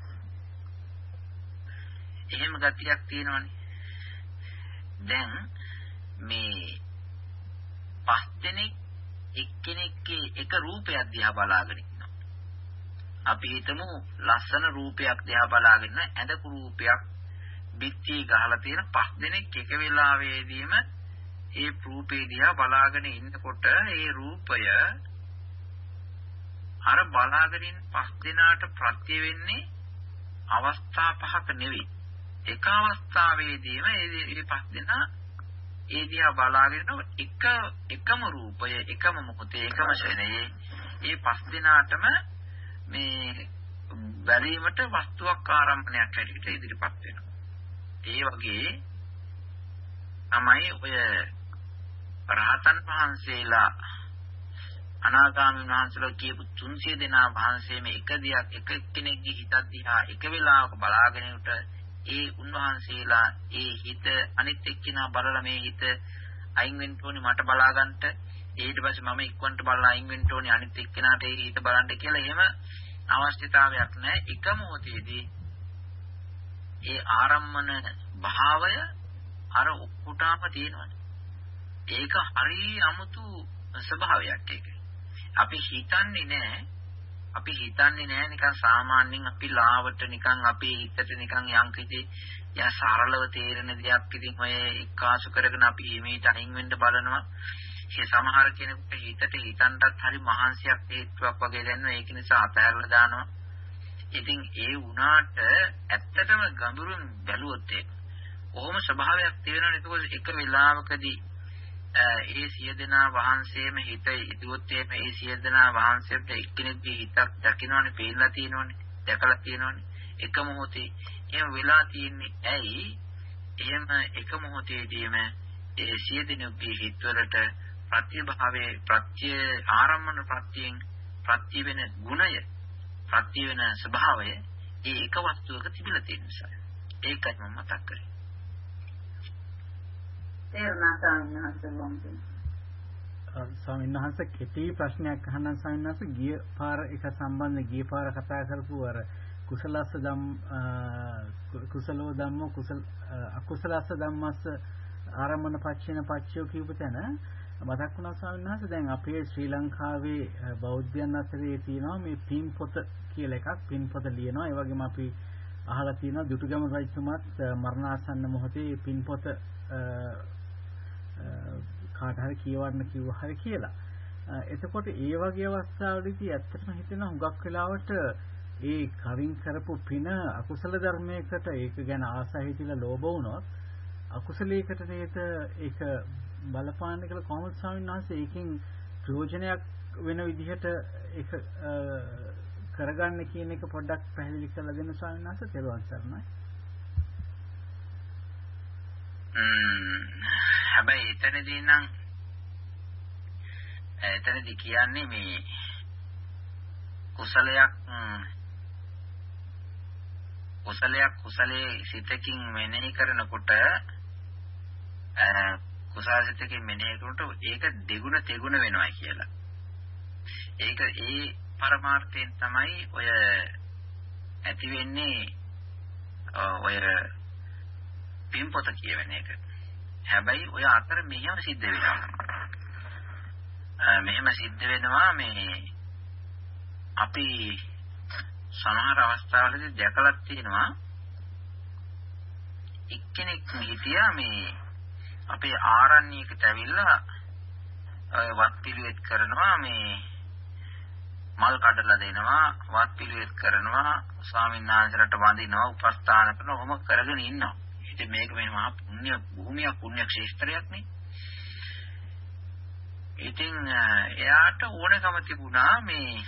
එහෙම ගතියක් තියෙනවනේ. දැන් මේ පස් දෙනෙක් එක්කෙනෙක්ගේ එක රූපයක් දිහා බලාගෙන ඉන්නවා. අපි හිතමු ලස්සන රූපයක් දිහා බලාගෙන ඇඳපු රූපයක් බිත්ති ගහලා තියෙන පස් දෙනෙක් එක වෙලාවෙදීම ඒ රූපේ දිහා බලාගෙන ඉන්නකොට ඒ රූපය අර බලාගෙන ඉන්න පස් දෙනාට ප්‍රත්‍ය වෙන්නේ අවස්ථා පහක නෙවෙයි. එක අවස්ථාවේදීම මේ පස් දෙනා ඒ දිහා බලාගෙන එක එකම රූපය එකම මොහොතේ එකම ශරණයේ මේ පස් දෙනාටම මේ බැලීමට වස්තුවක් ආරම්භණයක් හැටියට ඉදිරිපත් වෙනවා. ඒ වගේ තමයි ඔය රහතන් වහන්සේලා අනාගාමී වහන්සේලා කියපු 300 දෙනා වහන්සේම එක දියක් එක කෙනෙක්ගේ හිතක් දිහා එක වෙලාවක බලාගෙන උට ඒ උන්වහන්සේලා ඒ හිත අනිත් එක්කිනා බලලා මේ හිත අයින් වෙන්න ඕනේ මට බලාගන්න ඊට පස්සේ මම ඉක්වන්ට බලලා අයින් වෙන්න ඕනේ අනිත් එක්කිනාට ඒ හිත බලන්න කියලා එහෙම අවශ්‍යතාවයක් නැහැ. එක මොහොතේදී ඒ ආරම්මන භාවය අර ඔක්කොටම තියෙනවානේ ඒක හරි අමුතු ස්වභාවයක් ඒක. අපි හිතන්නේ නැහැ. අපි හිතන්නේ නැහැ නිකන් සාමාන්‍යයෙන් අපි ලාවට නිකන් අපේ හිතට නිකන් යම් කිසි යා සරලව තේරෙන දෙයක් ඉතින් ඔය එක්කාසු කරගෙන අපි මේට අයින් වෙන්න බලනවා. ඒ සමහර කෙනෙකුට හිතට හිතන්නත් හරි මහන්සියක් හේතුවක් වගේ දැනෙනවා. ඒක නිසා අතහැරලා දානවා. ඉතින් ඒ වුණාට ඇත්තටම ගඹුරුන් බැලුවොත් ඒක කොහොම ස්වභාවයක් තියෙනවනේ ඒක එක වෙලාවකදී ඒ සිය දෙනා වහන්සේම හිත ඉදුවොත් එහෙම ඒ සිය දෙනා වහන්සේට එක්කෙනෙක්ගේ හිතක් දකින්නවනේ පේලා තියෙනවනේ දැකලා තියෙනවනේ. එක මොහොතේ එහෙම වෙලා තියෙන්නේ ඇයි? එහෙම එක මොහොතේදීම ඒ සිය දෙනෙකුගේ හිතවලට ප්‍රතිභාවයේ ප්‍රත්‍ය ආරම්මන ප්‍රත්‍යයෙන් ප්‍රත්‍ය වෙන ගුණය ප්‍රත්‍ය වෙන ස්වභාවය ඒ එක වස්තුවක තිබිලා තියෙන නිසා. ඒකයි මම මතක් කරේ. තේරුණා ස්වාමීන් වහන්සේ ස්වාමීන් වහන්සේ කෙටි ප්‍රශ්නයක් අහන්නම් ස්වාමීන් වහන්සේ ගිය පාර එක සම්බන්ධ ගිය පාර කතා කරපු අර කුසලස්ස ධම් කුසලෝ ධම්මෝ කුසල අකුසලස්ස ධම්මස්ස ආරම්මන පච්චේන පච්චයෝ කියපු තැන මතක් වුණා ස්වාමීන් වහන්සේ දැන් අපේ ශ්‍රී ලංකාවේ බෞද්ධයන් අතරේ තියෙනවා මේ පින් පොත කියලා එකක් පින් පොත ලියනවා ඒ වගේම අපි අහලා තියෙනවා දුටුගැමුණු රජතුමාත් මරණාසන්න මොහොතේ පින් පොත කාට හරි කියවන්න කිව්වා හරි කියලා. එතකොට ඒ වගේ අවස්ථාවලදී ඇත්තටම හිතෙන හුඟක් වෙලාවට ඒ කවින් කරපු පින අකුසල ධර්මයකට ඒක ගැන ආසයි හිතිලා ලෝභ වුණොත් අකුසලයකට නේද ඒක බලපාන්නේ කියලා කොහොමද ස්වාමීන් වහන්සේ ඒකෙන් ප්‍රයෝජනයක් වෙන විදිහට ඒක කරගන්න කියන එක පොඩ්ඩක් පැහැදිලි කරලා දෙන්න ස්වාමීන් වහන්සේ. තෙරුවන් සරණයි. හැබැයි එතනදී නම් එතනදී කියන්නේ මේ කුසලයක් කුසලයක් කුසලයේ සිතකින් මෙනෙහි කරනකොට කුසල සිතකින් මෙනෙහි කරනකොට ඒක දෙගුණ තෙගුණ වෙනවා කියලා. ඒක ඒ පරමාර්ථයෙන් තමයි ඔය ඇති වෙන්නේ ඔය පින්පොත කියවෙන එක. හැබැයි ඔය අතර මෙහෙම සිද්ධ වෙනවා. මෙහෙම සිද්ධ වෙනවා මේ අපි සමහර අවස්ථාවලදී දැකලා තියෙනවා එක්කෙනෙක් හිටියා මේ අපේ ආරණ්‍යයකට ඇවිල්ලා වත් පිළිවෙත් කරනවා මේ මල් කඩලා දෙනවා වත් පිළිවෙත් කරනවා ස්වාමීන් වහන්සේලාට වඳිනවා උපස්ථාන කරනවා ඔහොම කරගෙන ඉන්නවා. ඉතින් මේක මේ මහා පුණ්‍ය භූමියක් පුණ්‍ය ක්ෂේත්‍රයක් නේ. ඉතින් එයාට ඕනකම තිබුණා මේ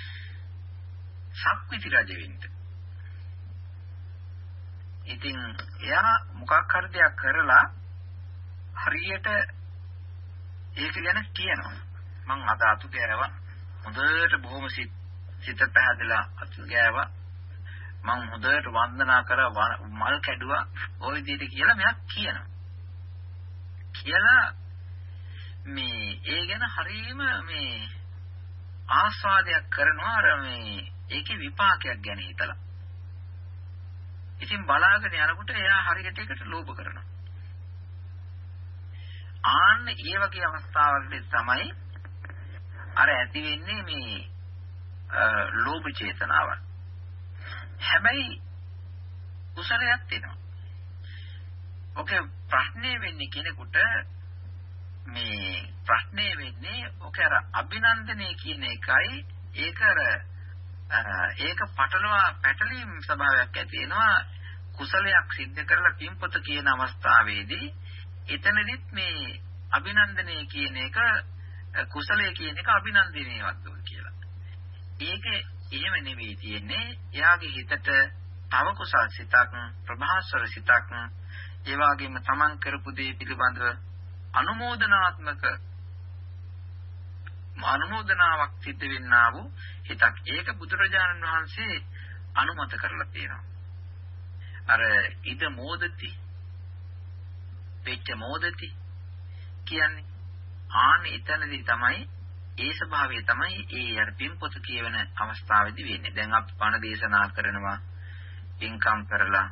සක්විති රජ වෙන්න. ඉතින් එයා මොකක් හරි දෙයක් කරලා හරියට ඒක ගැන කියනවා. මං අද අතු ගෑවා. හොඳට බොහොම සිත පැහැදිලා අතු ගෑවා. මං හොඳට වන්දනා කරා මල් කැඩුවා. ওই විදිහට කියලා මෙයා කියනවා. කියලා මේ ඒ ගැන හරීම මේ ආස්වාදයක් කරනවා අර මේ ඒකේ විපාකයක් ගැන හිතලා. ඉතින් බලාගෙන යනකොට එයා හරියට ඒකට ලෝභ කරනවා. ආන්න ඒ වගේ අවස්ථාවලදී තමයි අර ඇති වෙන්නේ මේ ලෝභ චේතනාව. හැබැයි කුසලයක් තියෙනවා. ඔකේ ප්‍රශ්නේ වෙන්නේ කෙනෙකුට මේ ප්‍රශ්නේ වෙන්නේ ඔක අර අභිනන්දනය කියන එකයි ඒක අර ඒක පටලවා පැටලීම් ස්වභාවයක් ඇති වෙනවා කුසලයක් සිද්ධ කරලා පින්පොත කියන අවස්ථාවේදී එතනදිත් මේ අභිනන්දනය කියන එක කුසලයේ කියන එක අභිනන්දනයවත් කියලා. ඒක එහෙම නෙවෙයි තියෙන්නේ. එයාගේ හිතට තව කුසල් සිතක් ප්‍රභාස්වර සිතක් ඒ වගේම තමන් කරපු දේ පිළිබඳව අනුමෝදනාත්මක අනුමෝදනාවක් සිද්ධ වෙන්නා වූ හිතක්. ඒක බුදුරජාණන් වහන්සේ අනුමත කරලා තියෙනවා. අර ඉද මෝදති වෙච්ච මෝදති කියන්නේ ආන එතනදී තමයි ඒ ස්වභාවය තමයි ඒ අර පින්පොත කියවන අවස්ථාවේදී වෙන්නේ. දැන් අපි පණ දේශනා කරනවා පින්කම් කරලා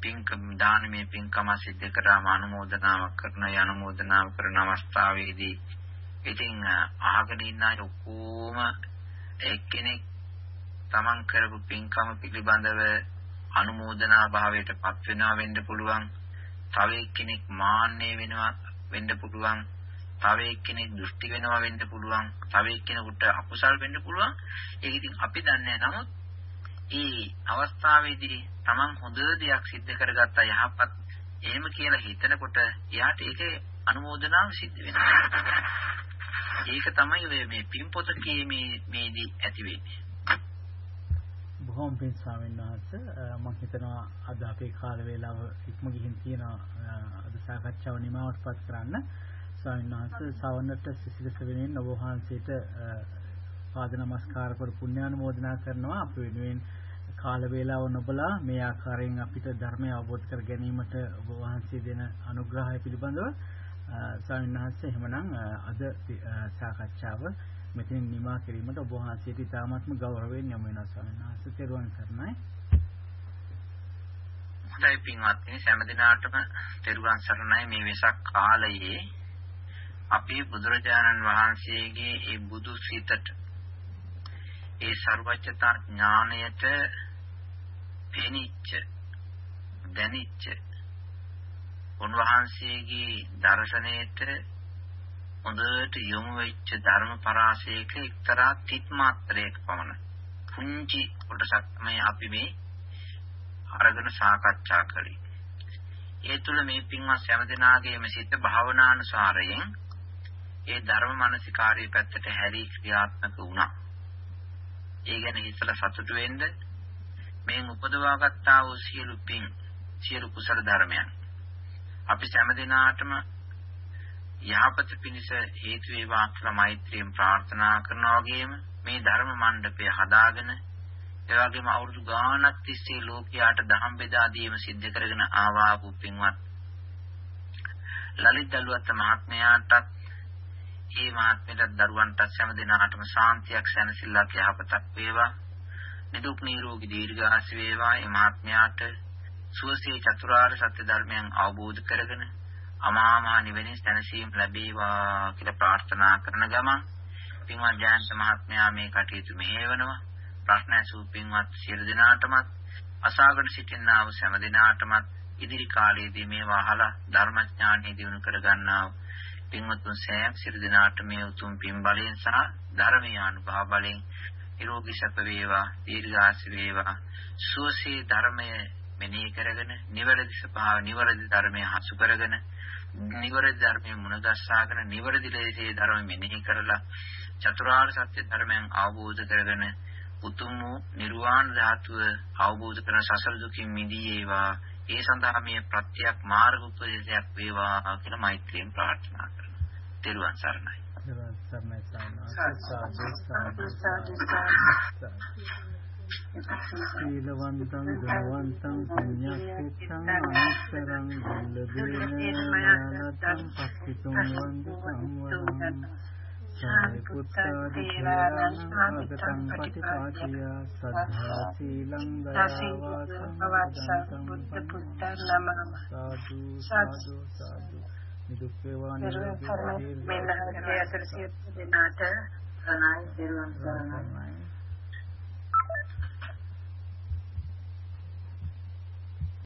පින්කම් දානමය පින්කම සිද්ධ කරාම අනුමೋದනාවක් කරන යනුමෝදනාව කරන අවස්ථාවේදී ඉතින් අහගෙන ඉන්න අය ඔක්කොම එක්කෙනෙක් තමන් කරපු පින්කම පිළිබඳව අනුමೋದනා භාවයට පත් වෙනවා වෙන්න පුළුවන්. තව එක්කෙනෙක් මාන්නේ වෙනවා වෙන්න පුළුවන්. තව එක්කෙනෙක් දෘෂ්ටි වෙනවා වෙන්න පුළුවන්. තව එක්කෙනෙකුට අකුසල් වෙන්න පුළුවන්. ඒක ඉතින් අපි දන්නේ නමුත් ඒ අවස්ථාවේදී Taman හොඳ දෙයක් සිද්ධ කරගත්තා යහපත් එහෙම කියලා හිතනකොට එයාට ඒකේ අනුමೋದනාව සිද්ධ වෙනවා. ඒක තමයි ඔය මේ පින්පොත කීමේ මේදී ඇති වෙන්නේ. බොහොම පින් ස්වාමීන් වහන්සේ මම හිතනවා අද අපේ කාල වේලාව ඉක්ම ගිහින් තියෙනවා. අද සාකච්ඡාව නිමවටපත් කරන්න. ස්වාමීන් වහන්සේ සවන්නට සිසිලස වෙනින් ඔබ වහන්සේට පාද නමස්කාර කර පුණ්‍යානුමෝදනා කරනවා. අප වෙනුවෙන් කාල වේලාව නොබලා මේ ආකාරයෙන් අපිට ධර්මය අවබෝධ කර ගැනීමට ඔබ වහන්සේ දෙන අනුග්‍රහය පිළිබඳව ස්වාමීන් වහන්සේ එහෙමනම් අද සාකච්ඡාව මෙතනින් නිමා කිරීමට ඔබ වහන්සේට ඉතාමත්ම ගෞරවයෙන් යොමු වෙනවා ස්වාමීන් වහන්සේ. තෙරුවන් සරණයි. හොඳයි පින්වත්නි. සෑම දිනාටම තෙරුවන් සරණයි. මේ වෙසක් කාලයේ අපේ බුදුරජාණන් වහන්සේගේ ඒ බුදු සිතට ඒ ਸਰවඥතා ඥාණයට පෙනිච්ච දැනිච්ච උන්වහන්සේගේ දර්ශනයට හොඳට යොමු වෙච්ච ධර්ම පරාසයක එක්තරා තිත් මාත්‍රයක පමණ පුංචි කොටසක් තමයි අපි මේ අරගෙන සාකච්ඡා කළේ. ඒ තුළ මේ පින්වත් හැම දිනාගේම සිත භාවනානුසාරයෙන් ඒ ධර්ම මානසිකාරී පැත්තට හැරී ක්‍රියාත්මක වුණා. ඒ ගැන හිතලා සතුටු වෙන්න මේ උපදවාගත්තා වූ සියලු පින් සියලු කුසල ධර්මයන් අපි හැම දිනාටම යහපත පිණිස හේතු වේවා කියලා මෛත්‍රියෙන් ප්‍රාර්ථනා කරනවා වගේම මේ ධර්ම මණ්ඩපය හදාගෙන ඒ වගේම අවුරුදු ගාණක් තිස්සේ ලෝකයාට දහම් බෙදා දීම සිද්ධ කරගෙන ආවා වූ පින්වත් ලලිත් දලුවත් මහත්මයාටත් ඒ මහත්මයට දරුවන්ටත් හැම දිනාටම ශාන්තියක් සැනසෙල්ලක් යහපතක් වේවා. නිදුක් නිරෝගී දීර්ඝාස වේවා. ඒ මහත්මයාට සුවසේ චතුරාර්ය සත්‍ය ධර්මයන් අවබෝධ කරගෙන අමා මහ නිවෙනින් සැනසීම ලැබේවා කියලා ප්‍රාර්ථනා කරන ගමන් පින්වත් ජයන්ත මහත්මයා මේ කටයුතු මෙහෙවනවා. ප්‍රශ්න ඇසූ පින්වත් සියලු දෙනාටමත් අසාගෙන සිටින්නා වූ සෑම දෙනාටමත් ඉදිරි කාලයේදී මේවා අහලා ධර්මඥානෙ දිනු කරගන්නා වූ පින්වත්තුන් සෑම සියලු දෙනාට මේ උතුම් පින් බලයෙන් සහ ධර්මීය අනුභව බලයෙන් නිරෝගී සැප වේවා දීර්ඝාස වේවා. සුවසේ ධර්මය මෙනෙහි කරගෙන නිවැරදි ස්වභාව නිවැරදි ධර්මය හසු කරගෙන නිවැරදි ධර්මයේ මුණගස්සාගෙන නිවැරදි ලෙසේ ධර්ම මෙනෙහි කරලා චතුරාර්ය සත්‍ය ධර්මයන් අවබෝධ කරගෙන උතුම් වූ නිර්වාණ ධාතුව අවබෝධ කරන සසර දුකින් මිදී ඒවා ඒ සඳහා මේ ප්‍රත්‍යක් මාර්ග උපදේශයක් වේවා කියලා මෛත්‍රියෙන් ප්‍රාර්ථනා කරනවා. ත්වන් සරණයි. ත්වන් සරණයි සාදු සාදු සීලවන්තං ගුණවන්තං පුඤ්ඤක්ඛිතං අනුත්තරං දුල්ලභේන ඥානතං පස්සිතුං වන්දතං වරං සාරිපුත්තාදීවානං ආගතං පටිපාටිය සද්ධා සීලං දයාවාසං බුද්ධ පුත්තං නමः සාදු සාදු සාදු නිදුක් වේවා නිරෝගී මෙන්න හදේ අතර සියලු දෙනාට සනයි සිරුවන් සරණයි